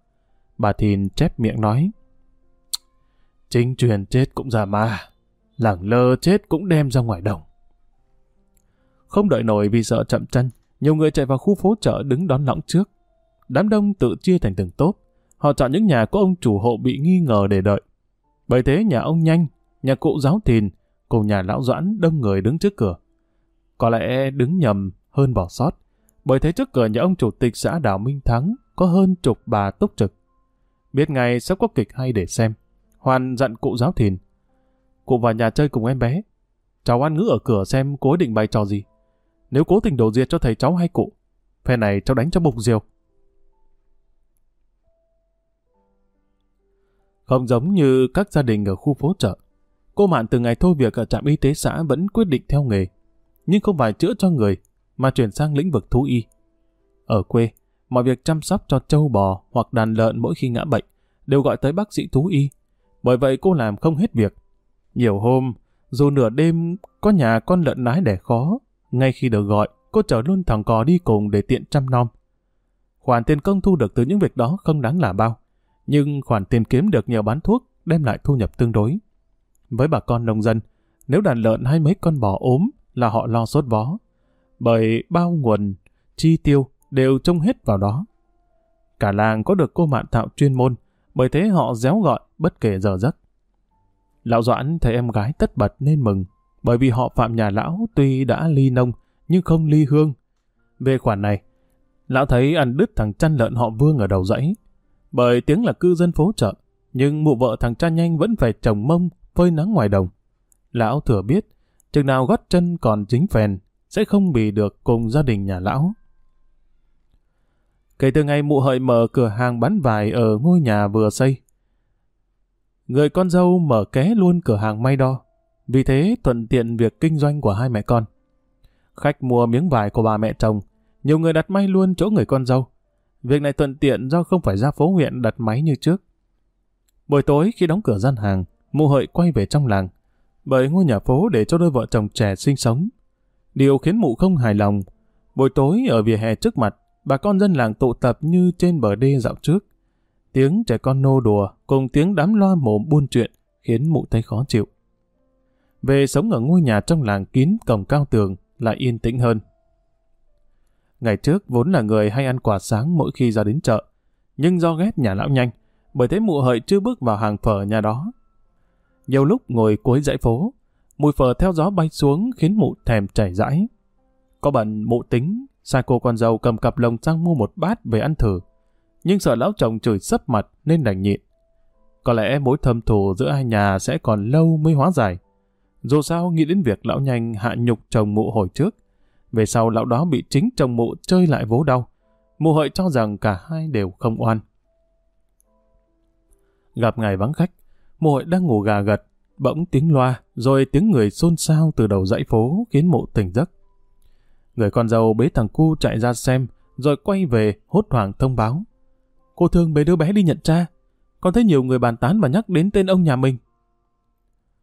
Bà Thìn chép miệng nói, Chính truyền chết cũng già ma, lẳng lơ chết cũng đem ra ngoài đồng. Không đợi nổi vì sợ chậm chân, nhiều người chạy vào khu phố chợ đứng đón lõng trước. Đám đông tự chia thành từng tốp, họ chọn những nhà có ông chủ hộ bị nghi ngờ để đợi. Bởi thế nhà ông Nhanh, nhà cụ giáo thìn, cùng nhà lão Doãn đông người đứng trước cửa. Có lẽ đứng nhầm hơn bỏ sót, bởi thế trước cửa nhà ông chủ tịch xã Đào Minh Thắng có hơn chục bà túc trực. Biết ngay sắp có kịch hay để xem, Hoàn dặn cụ giáo thìn. Cụ vào nhà chơi cùng em bé. Cháu ăn ngữ ở cửa xem cố định bày trò gì. Nếu cố tình đổ diệt cho thầy cháu hay cụ, phe này cháu đánh cho bục diều. Không giống như các gia đình ở khu phố chợ, cô Mạn từ ngày thôi việc ở trạm y tế xã vẫn quyết định theo nghề, nhưng không phải chữa cho người, mà chuyển sang lĩnh vực thú y. Ở quê, mọi việc chăm sóc cho trâu bò hoặc đàn lợn mỗi khi ngã bệnh đều gọi tới bác sĩ thú y. Bởi vậy cô làm không hết việc. Nhiều hôm, dù nửa đêm có nhà con lợn nái đẻ khó, ngay khi được gọi, cô chở luôn thằng cò đi cùng để tiện chăm nom. Khoản tiền công thu được từ những việc đó không đáng là bao, nhưng khoản tiền kiếm được nhờ bán thuốc đem lại thu nhập tương đối. Với bà con nông dân, nếu đàn lợn hay mấy con bò ốm là họ lo sốt vó, bởi bao nguồn, chi tiêu đều trông hết vào đó. Cả làng có được cô mạn tạo chuyên môn, bởi thế họ réo gọi bất kể giờ giấc. Lão Doãn thấy em gái tất bật nên mừng, bởi vì họ phạm nhà lão tuy đã ly nông, nhưng không ly hương. Về khoản này, lão thấy ăn đứt thằng chăn lợn họ vương ở đầu dãy. Bởi tiếng là cư dân phố chợ, nhưng mụ vợ thằng cha nhanh vẫn phải trồng mông, phơi nắng ngoài đồng. Lão thừa biết, chừng nào gót chân còn dính phèn, sẽ không bị được cùng gia đình nhà lão. Kể từ ngày mụ hợi mở cửa hàng bán vải ở ngôi nhà vừa xây, người con dâu mở ké luôn cửa hàng may đo, vì thế thuận tiện việc kinh doanh của hai mẹ con. Khách mua miếng vải của bà mẹ chồng, nhiều người đặt may luôn chỗ người con dâu. Việc này thuận tiện do không phải ra phố huyện đặt máy như trước. Buổi tối khi đóng cửa gian hàng, mụ hợi quay về trong làng, bởi ngôi nhà phố để cho đôi vợ chồng trẻ sinh sống. Điều khiến mụ không hài lòng, buổi tối ở vỉa hè trước mặt, bà con dân làng tụ tập như trên bờ đê dạo trước. Tiếng trẻ con nô đùa cùng tiếng đám loa mồm buôn chuyện khiến mụ thấy khó chịu. Về sống ở ngôi nhà trong làng kín cổng cao tường lại yên tĩnh hơn. Ngày trước vốn là người hay ăn quà sáng mỗi khi ra đến chợ, nhưng do ghét nhà lão nhanh, bởi thế mụ hợi chưa bước vào hàng phở nhà đó. Nhiều lúc ngồi cuối dãy phố, mùi phở theo gió bay xuống khiến mụ thèm chảy rãi. Có bận mụ tính, sai cô con dâu cầm cặp lồng sang mua một bát về ăn thử, nhưng sợ lão chồng chửi sấp mặt nên đành nhịn. Có lẽ mối thâm thù giữa hai nhà sẽ còn lâu mới hóa giải. Dù sao nghĩ đến việc lão nhanh hạ nhục chồng mụ hồi trước, về sau lão đó bị chính chồng mụ chơi lại vố đau. Mụ hợi cho rằng cả hai đều không oan. Gặp ngày vắng khách, mụ hợi đang ngủ gà gật, bỗng tiếng loa, rồi tiếng người xôn xao từ đầu dãy phố khiến mụ tỉnh giấc. Người con dâu bế thằng cu chạy ra xem, rồi quay về hốt hoảng thông báo. Cô thương bế đứa bé đi nhận cha. Còn thấy nhiều người bàn tán và nhắc đến tên ông nhà mình.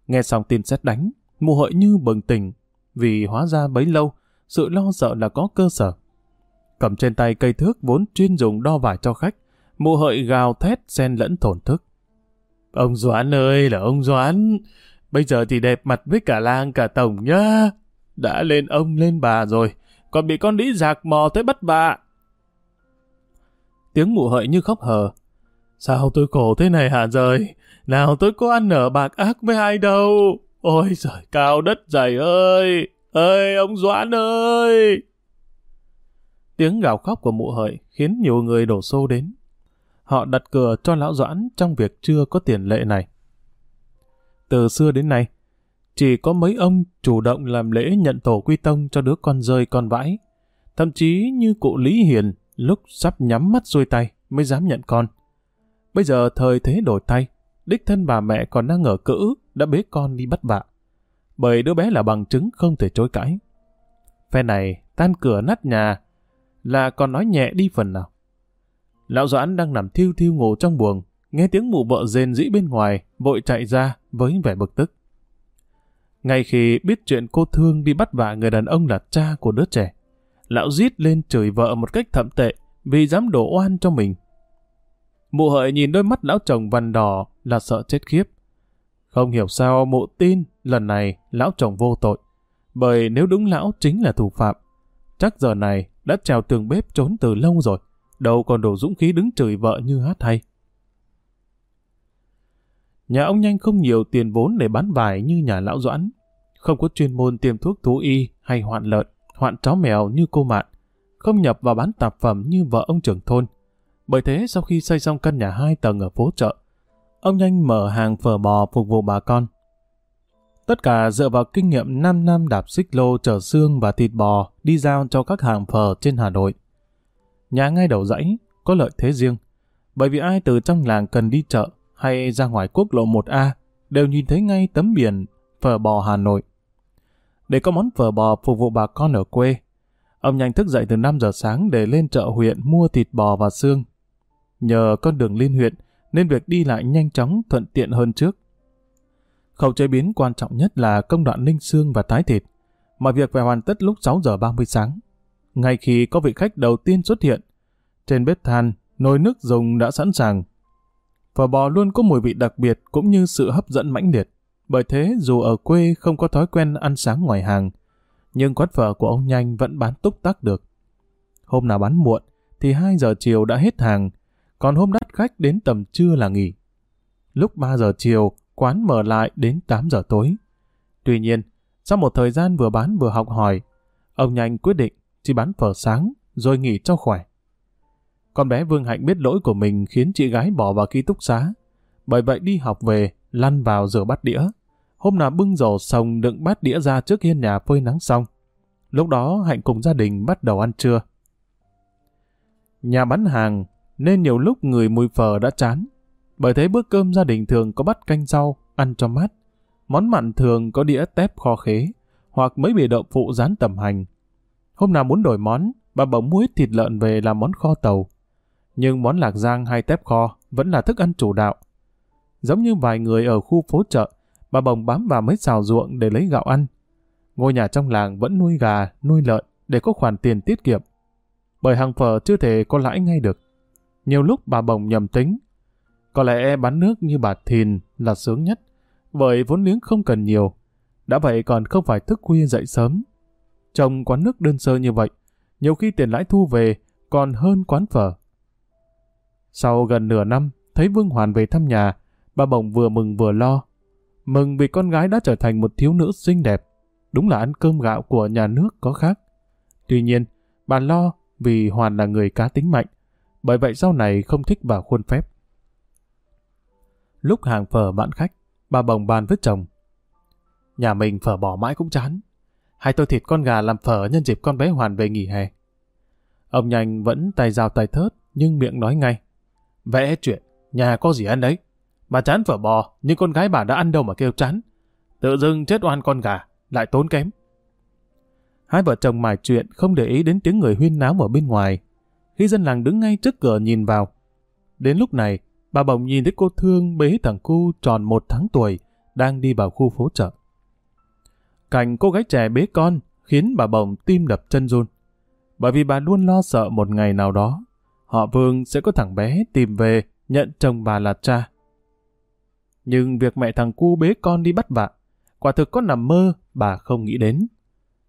Nghe xong tin xét đánh, mụ hợi như bừng tỉnh, vì hóa ra bấy lâu, sự lo sợ là có cơ sở. Cầm trên tay cây thước vốn chuyên dùng đo vải cho khách, mụ hợi gào thét xen lẫn thổn thức. Ông Doãn ơi là ông Doãn, bây giờ thì đẹp mặt với cả làng cả tổng nhá. Đã lên ông lên bà rồi, còn bị con đĩ giạc mò tới bắt bà. Tiếng mụ hợi như khóc hờ. Sao tôi khổ thế này hả rời? Nào tôi có ăn nở bạc ác với ai đâu. Ôi trời cao đất dày ơi! Ơi, ông Doãn ơi! Tiếng gào khóc của mụ hợi khiến nhiều người đổ xô đến. Họ đặt cửa cho lão Doãn trong việc chưa có tiền lệ này. Từ xưa đến nay, chỉ có mấy ông chủ động làm lễ nhận tổ quy tông cho đứa con rơi con vãi. Thậm chí như cụ Lý Hiền lúc sắp nhắm mắt xuôi tay mới dám nhận con. Bây giờ thời thế đổi thay, đích thân bà mẹ còn đang ở cữ đã bế con đi bắt vạ. Bởi đứa bé là bằng chứng không thể chối cãi. Phe này tan cửa nát nhà là còn nói nhẹ đi phần nào. Lão Doãn đang nằm thiêu thiêu ngủ trong buồng, nghe tiếng mụ vợ rên rĩ bên ngoài, vội chạy ra với vẻ bực tức. Ngay khi biết chuyện cô thương đi bắt vạ người đàn ông là cha của đứa trẻ, lão giết lên chửi vợ một cách thậm tệ vì dám đổ oan cho mình. Mụ hợi nhìn đôi mắt lão chồng vằn đỏ là sợ chết khiếp. Không hiểu sao mụ tin lần này lão chồng vô tội. Bởi nếu đúng lão chính là thủ phạm. Chắc giờ này đã trèo tường bếp trốn từ lâu rồi. Đâu còn đủ dũng khí đứng chửi vợ như hát hay. Nhà ông nhanh không nhiều tiền vốn để bán vải như nhà lão Doãn. Không có chuyên môn tiêm thuốc thú y hay hoạn lợn, hoạn chó mèo như cô Mạn. Không nhập vào bán tạp phẩm như vợ ông trưởng thôn. Bởi thế sau khi xây xong căn nhà hai tầng ở phố chợ, ông nhanh mở hàng phở bò phục vụ bà con. Tất cả dựa vào kinh nghiệm 5 năm đạp xích lô chở xương và thịt bò đi giao cho các hàng phở trên Hà Nội. Nhà ngay đầu dãy có lợi thế riêng, bởi vì ai từ trong làng cần đi chợ hay ra ngoài quốc lộ 1A đều nhìn thấy ngay tấm biển phở bò Hà Nội. Để có món phở bò phục vụ bà con ở quê, ông nhanh thức dậy từ 5 giờ sáng để lên chợ huyện mua thịt bò và xương. Nhờ con đường liên huyện nên việc đi lại nhanh chóng thuận tiện hơn trước. Khâu chế biến quan trọng nhất là công đoạn ninh xương và tái thịt. Mọi việc phải hoàn tất lúc 6 giờ 30 sáng. Ngay khi có vị khách đầu tiên xuất hiện, trên bếp than, nồi nước dùng đã sẵn sàng. Phở bò luôn có mùi vị đặc biệt cũng như sự hấp dẫn mãnh liệt. Bởi thế dù ở quê không có thói quen ăn sáng ngoài hàng, nhưng quán phở của ông Nhanh vẫn bán túc tắc được. Hôm nào bán muộn thì 2 giờ chiều đã hết hàng, còn hôm đắt khách đến tầm trưa là nghỉ. Lúc 3 giờ chiều, quán mở lại đến 8 giờ tối. Tuy nhiên, sau một thời gian vừa bán vừa học hỏi, ông Nhanh quyết định chỉ bán phở sáng rồi nghỉ cho khỏe. Con bé Vương Hạnh biết lỗi của mình khiến chị gái bỏ vào ký túc xá. Bởi vậy đi học về, lăn vào rửa bát đĩa. Hôm nào bưng rổ sồng đựng bát đĩa ra trước hiên nhà phơi nắng xong. Lúc đó Hạnh cùng gia đình bắt đầu ăn trưa. Nhà bán hàng nên nhiều lúc người mùi phở đã chán. Bởi thế bữa cơm gia đình thường có bát canh rau, ăn cho mát. Món mặn thường có đĩa tép kho khế, hoặc mấy bì đậu phụ rán tầm hành. Hôm nào muốn đổi món, bà bỗng muối thịt lợn về làm món kho tàu. Nhưng món lạc giang hay tép kho vẫn là thức ăn chủ đạo. Giống như vài người ở khu phố chợ, bà bồng bám vào mấy xào ruộng để lấy gạo ăn. Ngôi nhà trong làng vẫn nuôi gà, nuôi lợn để có khoản tiền tiết kiệm. Bởi hàng phở chưa thể có lãi ngay được. Nhiều lúc bà bồng nhầm tính. Có lẽ bán nước như bà Thìn là sướng nhất, bởi vốn liếng không cần nhiều. Đã vậy còn không phải thức khuya dậy sớm. Trồng quán nước đơn sơ như vậy, nhiều khi tiền lãi thu về còn hơn quán phở. Sau gần nửa năm, thấy Vương Hoàn về thăm nhà, bà bồng vừa mừng vừa lo. Mừng vì con gái đã trở thành một thiếu nữ xinh đẹp. Đúng là ăn cơm gạo của nhà nước có khác. Tuy nhiên, bà lo vì Hoàn là người cá tính mạnh, bởi vậy sau này không thích vào khuôn phép. Lúc hàng phở bạn khách, bà bồng bàn với chồng. Nhà mình phở bỏ mãi cũng chán. Hay tôi thịt con gà làm phở nhân dịp con bé Hoàn về nghỉ hè. Ông nhanh vẫn tay rào tay thớt, nhưng miệng nói ngay. Vẽ chuyện, nhà có gì ăn đấy. Bà chán phở bò, nhưng con gái bà đã ăn đâu mà kêu chán. Tự dưng chết oan con gà, lại tốn kém. Hai vợ chồng mải chuyện không để ý đến tiếng người huyên náo ở bên ngoài. Khi dân làng đứng ngay trước cửa nhìn vào. Đến lúc này, bà bỗng nhìn thấy cô Thương bế thằng cu tròn một tháng tuổi, đang đi vào khu phố chợ. Cảnh cô gái trẻ bế con khiến bà bỗng tim đập chân run. Bởi vì bà luôn lo sợ một ngày nào đó, họ Vương sẽ có thằng bé tìm về nhận chồng bà là cha. Nhưng việc mẹ thằng cu bế con đi bắt vạ, quả thực có nằm mơ bà không nghĩ đến.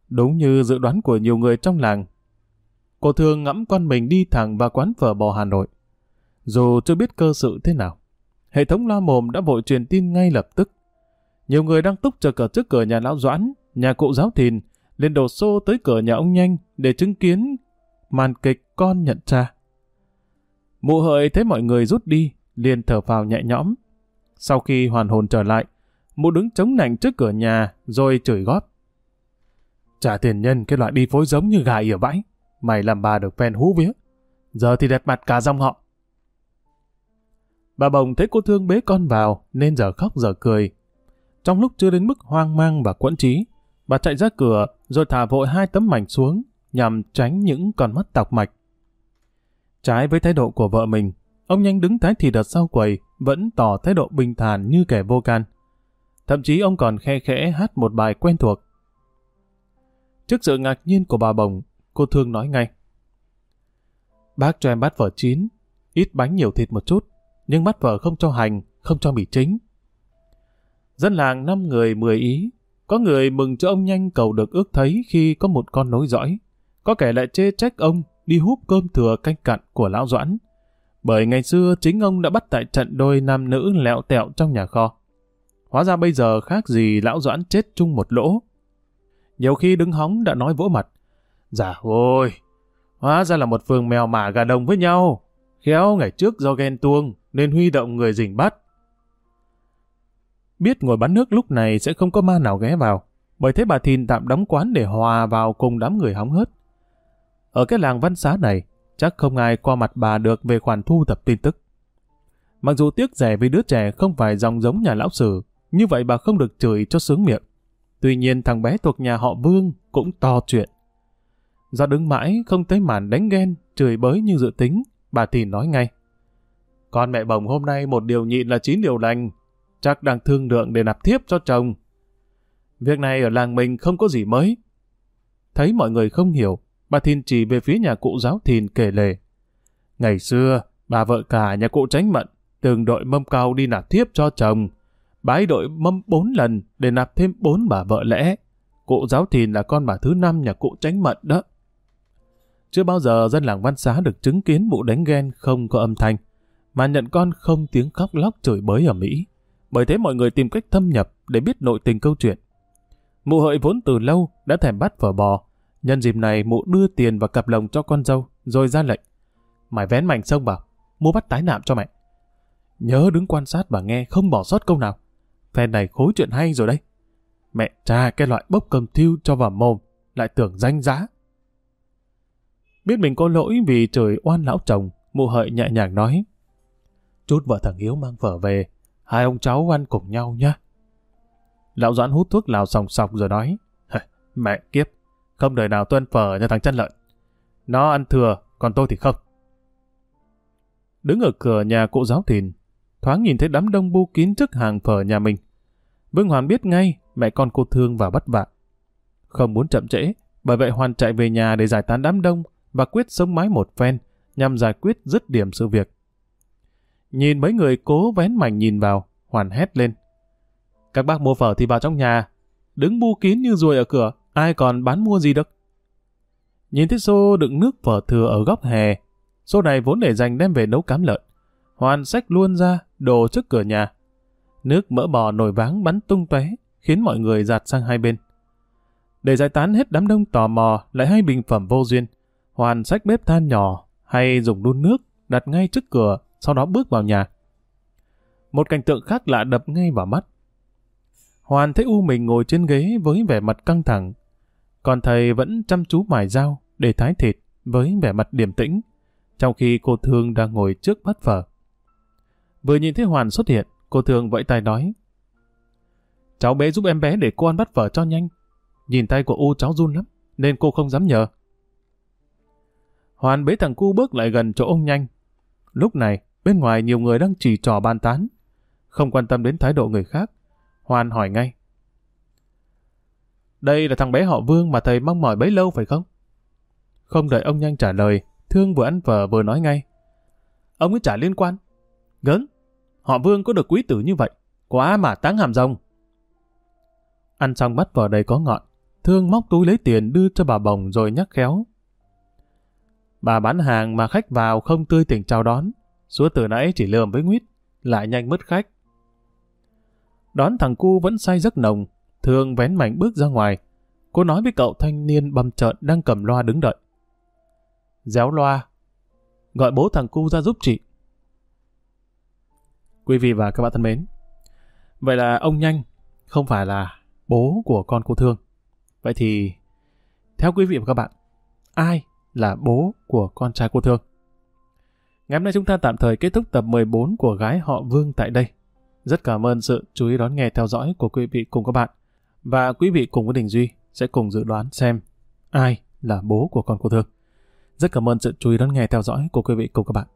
Đúng như dự đoán của nhiều người trong làng. Cô thường ngẫm con mình đi thẳng vào quán phở bò Hà Nội. Dù chưa biết cơ sự thế nào, hệ thống loa mồm đã vội truyền tin ngay lập tức. Nhiều người đang túc chờ cờ trước cửa nhà lão Doãn, nhà cụ giáo thìn, lên đổ xô tới cửa nhà ông Nhanh để chứng kiến màn kịch con nhận cha. Mụ hợi thấy mọi người rút đi, liền thở phào nhẹ nhõm. Sau khi hoàn hồn trở lại, mụ đứng chống nạnh trước cửa nhà rồi chửi gót. Trả tiền nhân cái loại đi phối giống như gà ỉa vãi. Mày làm bà được phen hú vía. Giờ thì đẹp mặt cả dòng họ. Bà bồng thấy cô thương bế con vào nên giờ khóc giờ cười. Trong lúc chưa đến mức hoang mang và quẫn trí, bà chạy ra cửa rồi thả vội hai tấm mảnh xuống nhằm tránh những con mắt tọc mạch. Trái với thái độ của vợ mình, ông nhanh đứng thái thịt đợt sau quầy vẫn tỏ thái độ bình thản như kẻ vô can. Thậm chí ông còn khe khẽ hát một bài quen thuộc. Trước sự ngạc nhiên của bà Bồng, cô Thương nói ngay. Bác cho em bát phở chín, ít bánh nhiều thịt một chút, nhưng bát phở không cho hành, không cho mì chính. Dân làng năm người mười ý, có người mừng cho ông nhanh cầu được ước thấy khi có một con nối dõi, có kẻ lại chê trách ông đi húp cơm thừa canh cặn của lão Doãn. Bởi ngày xưa chính ông đã bắt tại trận đôi nam nữ lẹo tẹo trong nhà kho. Hóa ra bây giờ khác gì lão Doãn chết chung một lỗ. Nhiều khi đứng hóng đã nói vỗ mặt. Dạ ôi, hóa ra là một phường mèo mả gà đồng với nhau. Khéo ngày trước do ghen tuông nên huy động người rình bắt. Biết ngồi bán nước lúc này sẽ không có ma nào ghé vào, bởi thế bà Thìn tạm đóng quán để hòa vào cùng đám người hóng hớt. Ở cái làng văn xá này, chắc không ai qua mặt bà được về khoản thu thập tin tức. Mặc dù tiếc rẻ vì đứa trẻ không phải dòng giống nhà lão sử, như vậy bà không được chửi cho sướng miệng. Tuy nhiên thằng bé thuộc nhà họ Vương cũng to chuyện. Do đứng mãi không thấy màn đánh ghen, chửi bới như dự tính, bà thì nói ngay. Con mẹ bồng hôm nay một điều nhịn là chín điều lành, chắc đang thương lượng để nạp thiếp cho chồng. Việc này ở làng mình không có gì mới. Thấy mọi người không hiểu, bà Thìn chỉ về phía nhà cụ giáo Thìn kể lể. Ngày xưa, bà vợ cả nhà cụ tránh mận từng đội mâm cao đi nạp thiếp cho chồng. Bái đội mâm bốn lần để nạp thêm bốn bà vợ lẽ. Cụ giáo Thìn là con bà thứ năm nhà cụ tránh mận đó. Chưa bao giờ dân làng văn xá được chứng kiến vụ đánh ghen không có âm thanh, mà nhận con không tiếng khóc lóc chửi bới ở Mỹ. Bởi thế mọi người tìm cách thâm nhập để biết nội tình câu chuyện. Mụ hợi vốn từ lâu đã thèm bắt phở bò. Nhân dịp này mụ đưa tiền và cặp lồng cho con dâu, rồi ra lệnh. Mày vén mảnh sông vào, mua bắt tái nạm cho mẹ. Nhớ đứng quan sát và nghe không bỏ sót câu nào. Phen này khối chuyện hay rồi đây. Mẹ cha cái loại bốc cầm thiêu cho vào mồm, lại tưởng danh giá. Biết mình có lỗi vì trời oan lão chồng, mụ hợi nhẹ nhàng nói. Chút vợ thằng Hiếu mang vợ về, hai ông cháu ăn cùng nhau nhá. Lão Doãn hút thuốc lào sòng sọc rồi nói, mẹ kiếp, không đời nào tôi ăn phở như thằng chân lợn. Nó ăn thừa, còn tôi thì không. Đứng ở cửa nhà cụ giáo thìn, thoáng nhìn thấy đám đông bu kín trước hàng phở nhà mình. Vương Hoàn biết ngay mẹ con cô thương và bất vạ. Không muốn chậm trễ, bởi vậy Hoàn chạy về nhà để giải tán đám đông và quyết sống mái một phen nhằm giải quyết dứt điểm sự việc. Nhìn mấy người cố vén mảnh nhìn vào, Hoàn hét lên. Các bác mua phở thì vào trong nhà, đứng bu kín như ruồi ở cửa, ai còn bán mua gì được. Nhìn thấy xô đựng nước phở thừa ở góc hè, xô này vốn để dành đem về nấu cám lợn. Hoàn xách luôn ra, đồ trước cửa nhà. Nước mỡ bò nổi váng bắn tung tóe, khiến mọi người giạt sang hai bên. Để giải tán hết đám đông tò mò lại hai bình phẩm vô duyên, Hoàn xách bếp than nhỏ hay dùng đun nước đặt ngay trước cửa, sau đó bước vào nhà. Một cảnh tượng khác lạ đập ngay vào mắt. Hoàn thấy U mình ngồi trên ghế với vẻ mặt căng thẳng, còn thầy vẫn chăm chú mài dao để thái thịt với vẻ mặt điềm tĩnh, trong khi cô Thương đang ngồi trước bát phở. Vừa nhìn thấy Hoàn xuất hiện, cô Thương vẫy tay nói. Cháu bé giúp em bé để cô ăn bát phở cho nhanh. Nhìn tay của U cháu run lắm, nên cô không dám nhờ. Hoàn bế thằng cu bước lại gần chỗ ông nhanh. Lúc này, bên ngoài nhiều người đang chỉ trò bàn tán. Không quan tâm đến thái độ người khác. Hoàn hỏi ngay. Đây là thằng bé họ Vương mà thầy mong mỏi bấy lâu phải không? Không đợi ông nhanh trả lời, Thương vừa ăn phở vừa nói ngay. Ông ấy trả liên quan. Gớn, họ Vương có được quý tử như vậy. Quá mà táng hàm rồng. Ăn xong bắt vào đầy có ngọn. Thương móc túi lấy tiền đưa cho bà bồng rồi nhắc khéo. Bà bán hàng mà khách vào không tươi tỉnh chào đón. Suốt từ nãy chỉ lườm với Nguyết, lại nhanh mất khách. Đón thằng cu vẫn say giấc nồng, thường vén mảnh bước ra ngoài. Cô nói với cậu thanh niên bầm trợn đang cầm loa đứng đợi. Déo loa, gọi bố thằng cu ra giúp chị. Quý vị và các bạn thân mến, vậy là ông Nhanh không phải là bố của con cô Thương. Vậy thì, theo quý vị và các bạn, ai là bố của con trai cô Thương. Ngày hôm nay chúng ta tạm thời kết thúc tập 14 của gái họ Vương tại đây. Rất cảm ơn sự chú ý đón nghe theo dõi của quý vị cùng các bạn. Và quý vị cùng với Đình Duy sẽ cùng dự đoán xem ai là bố của con cô Thương. Rất cảm ơn sự chú ý đón nghe, theo dõi của quý vị cùng các bạn.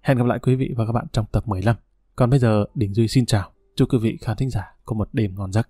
Hẹn gặp lại quý vị và các bạn trong tập 15. Còn bây giờ, Đình Duy xin chào. Chúc quý vị khán thính giả có một đêm ngon giấc.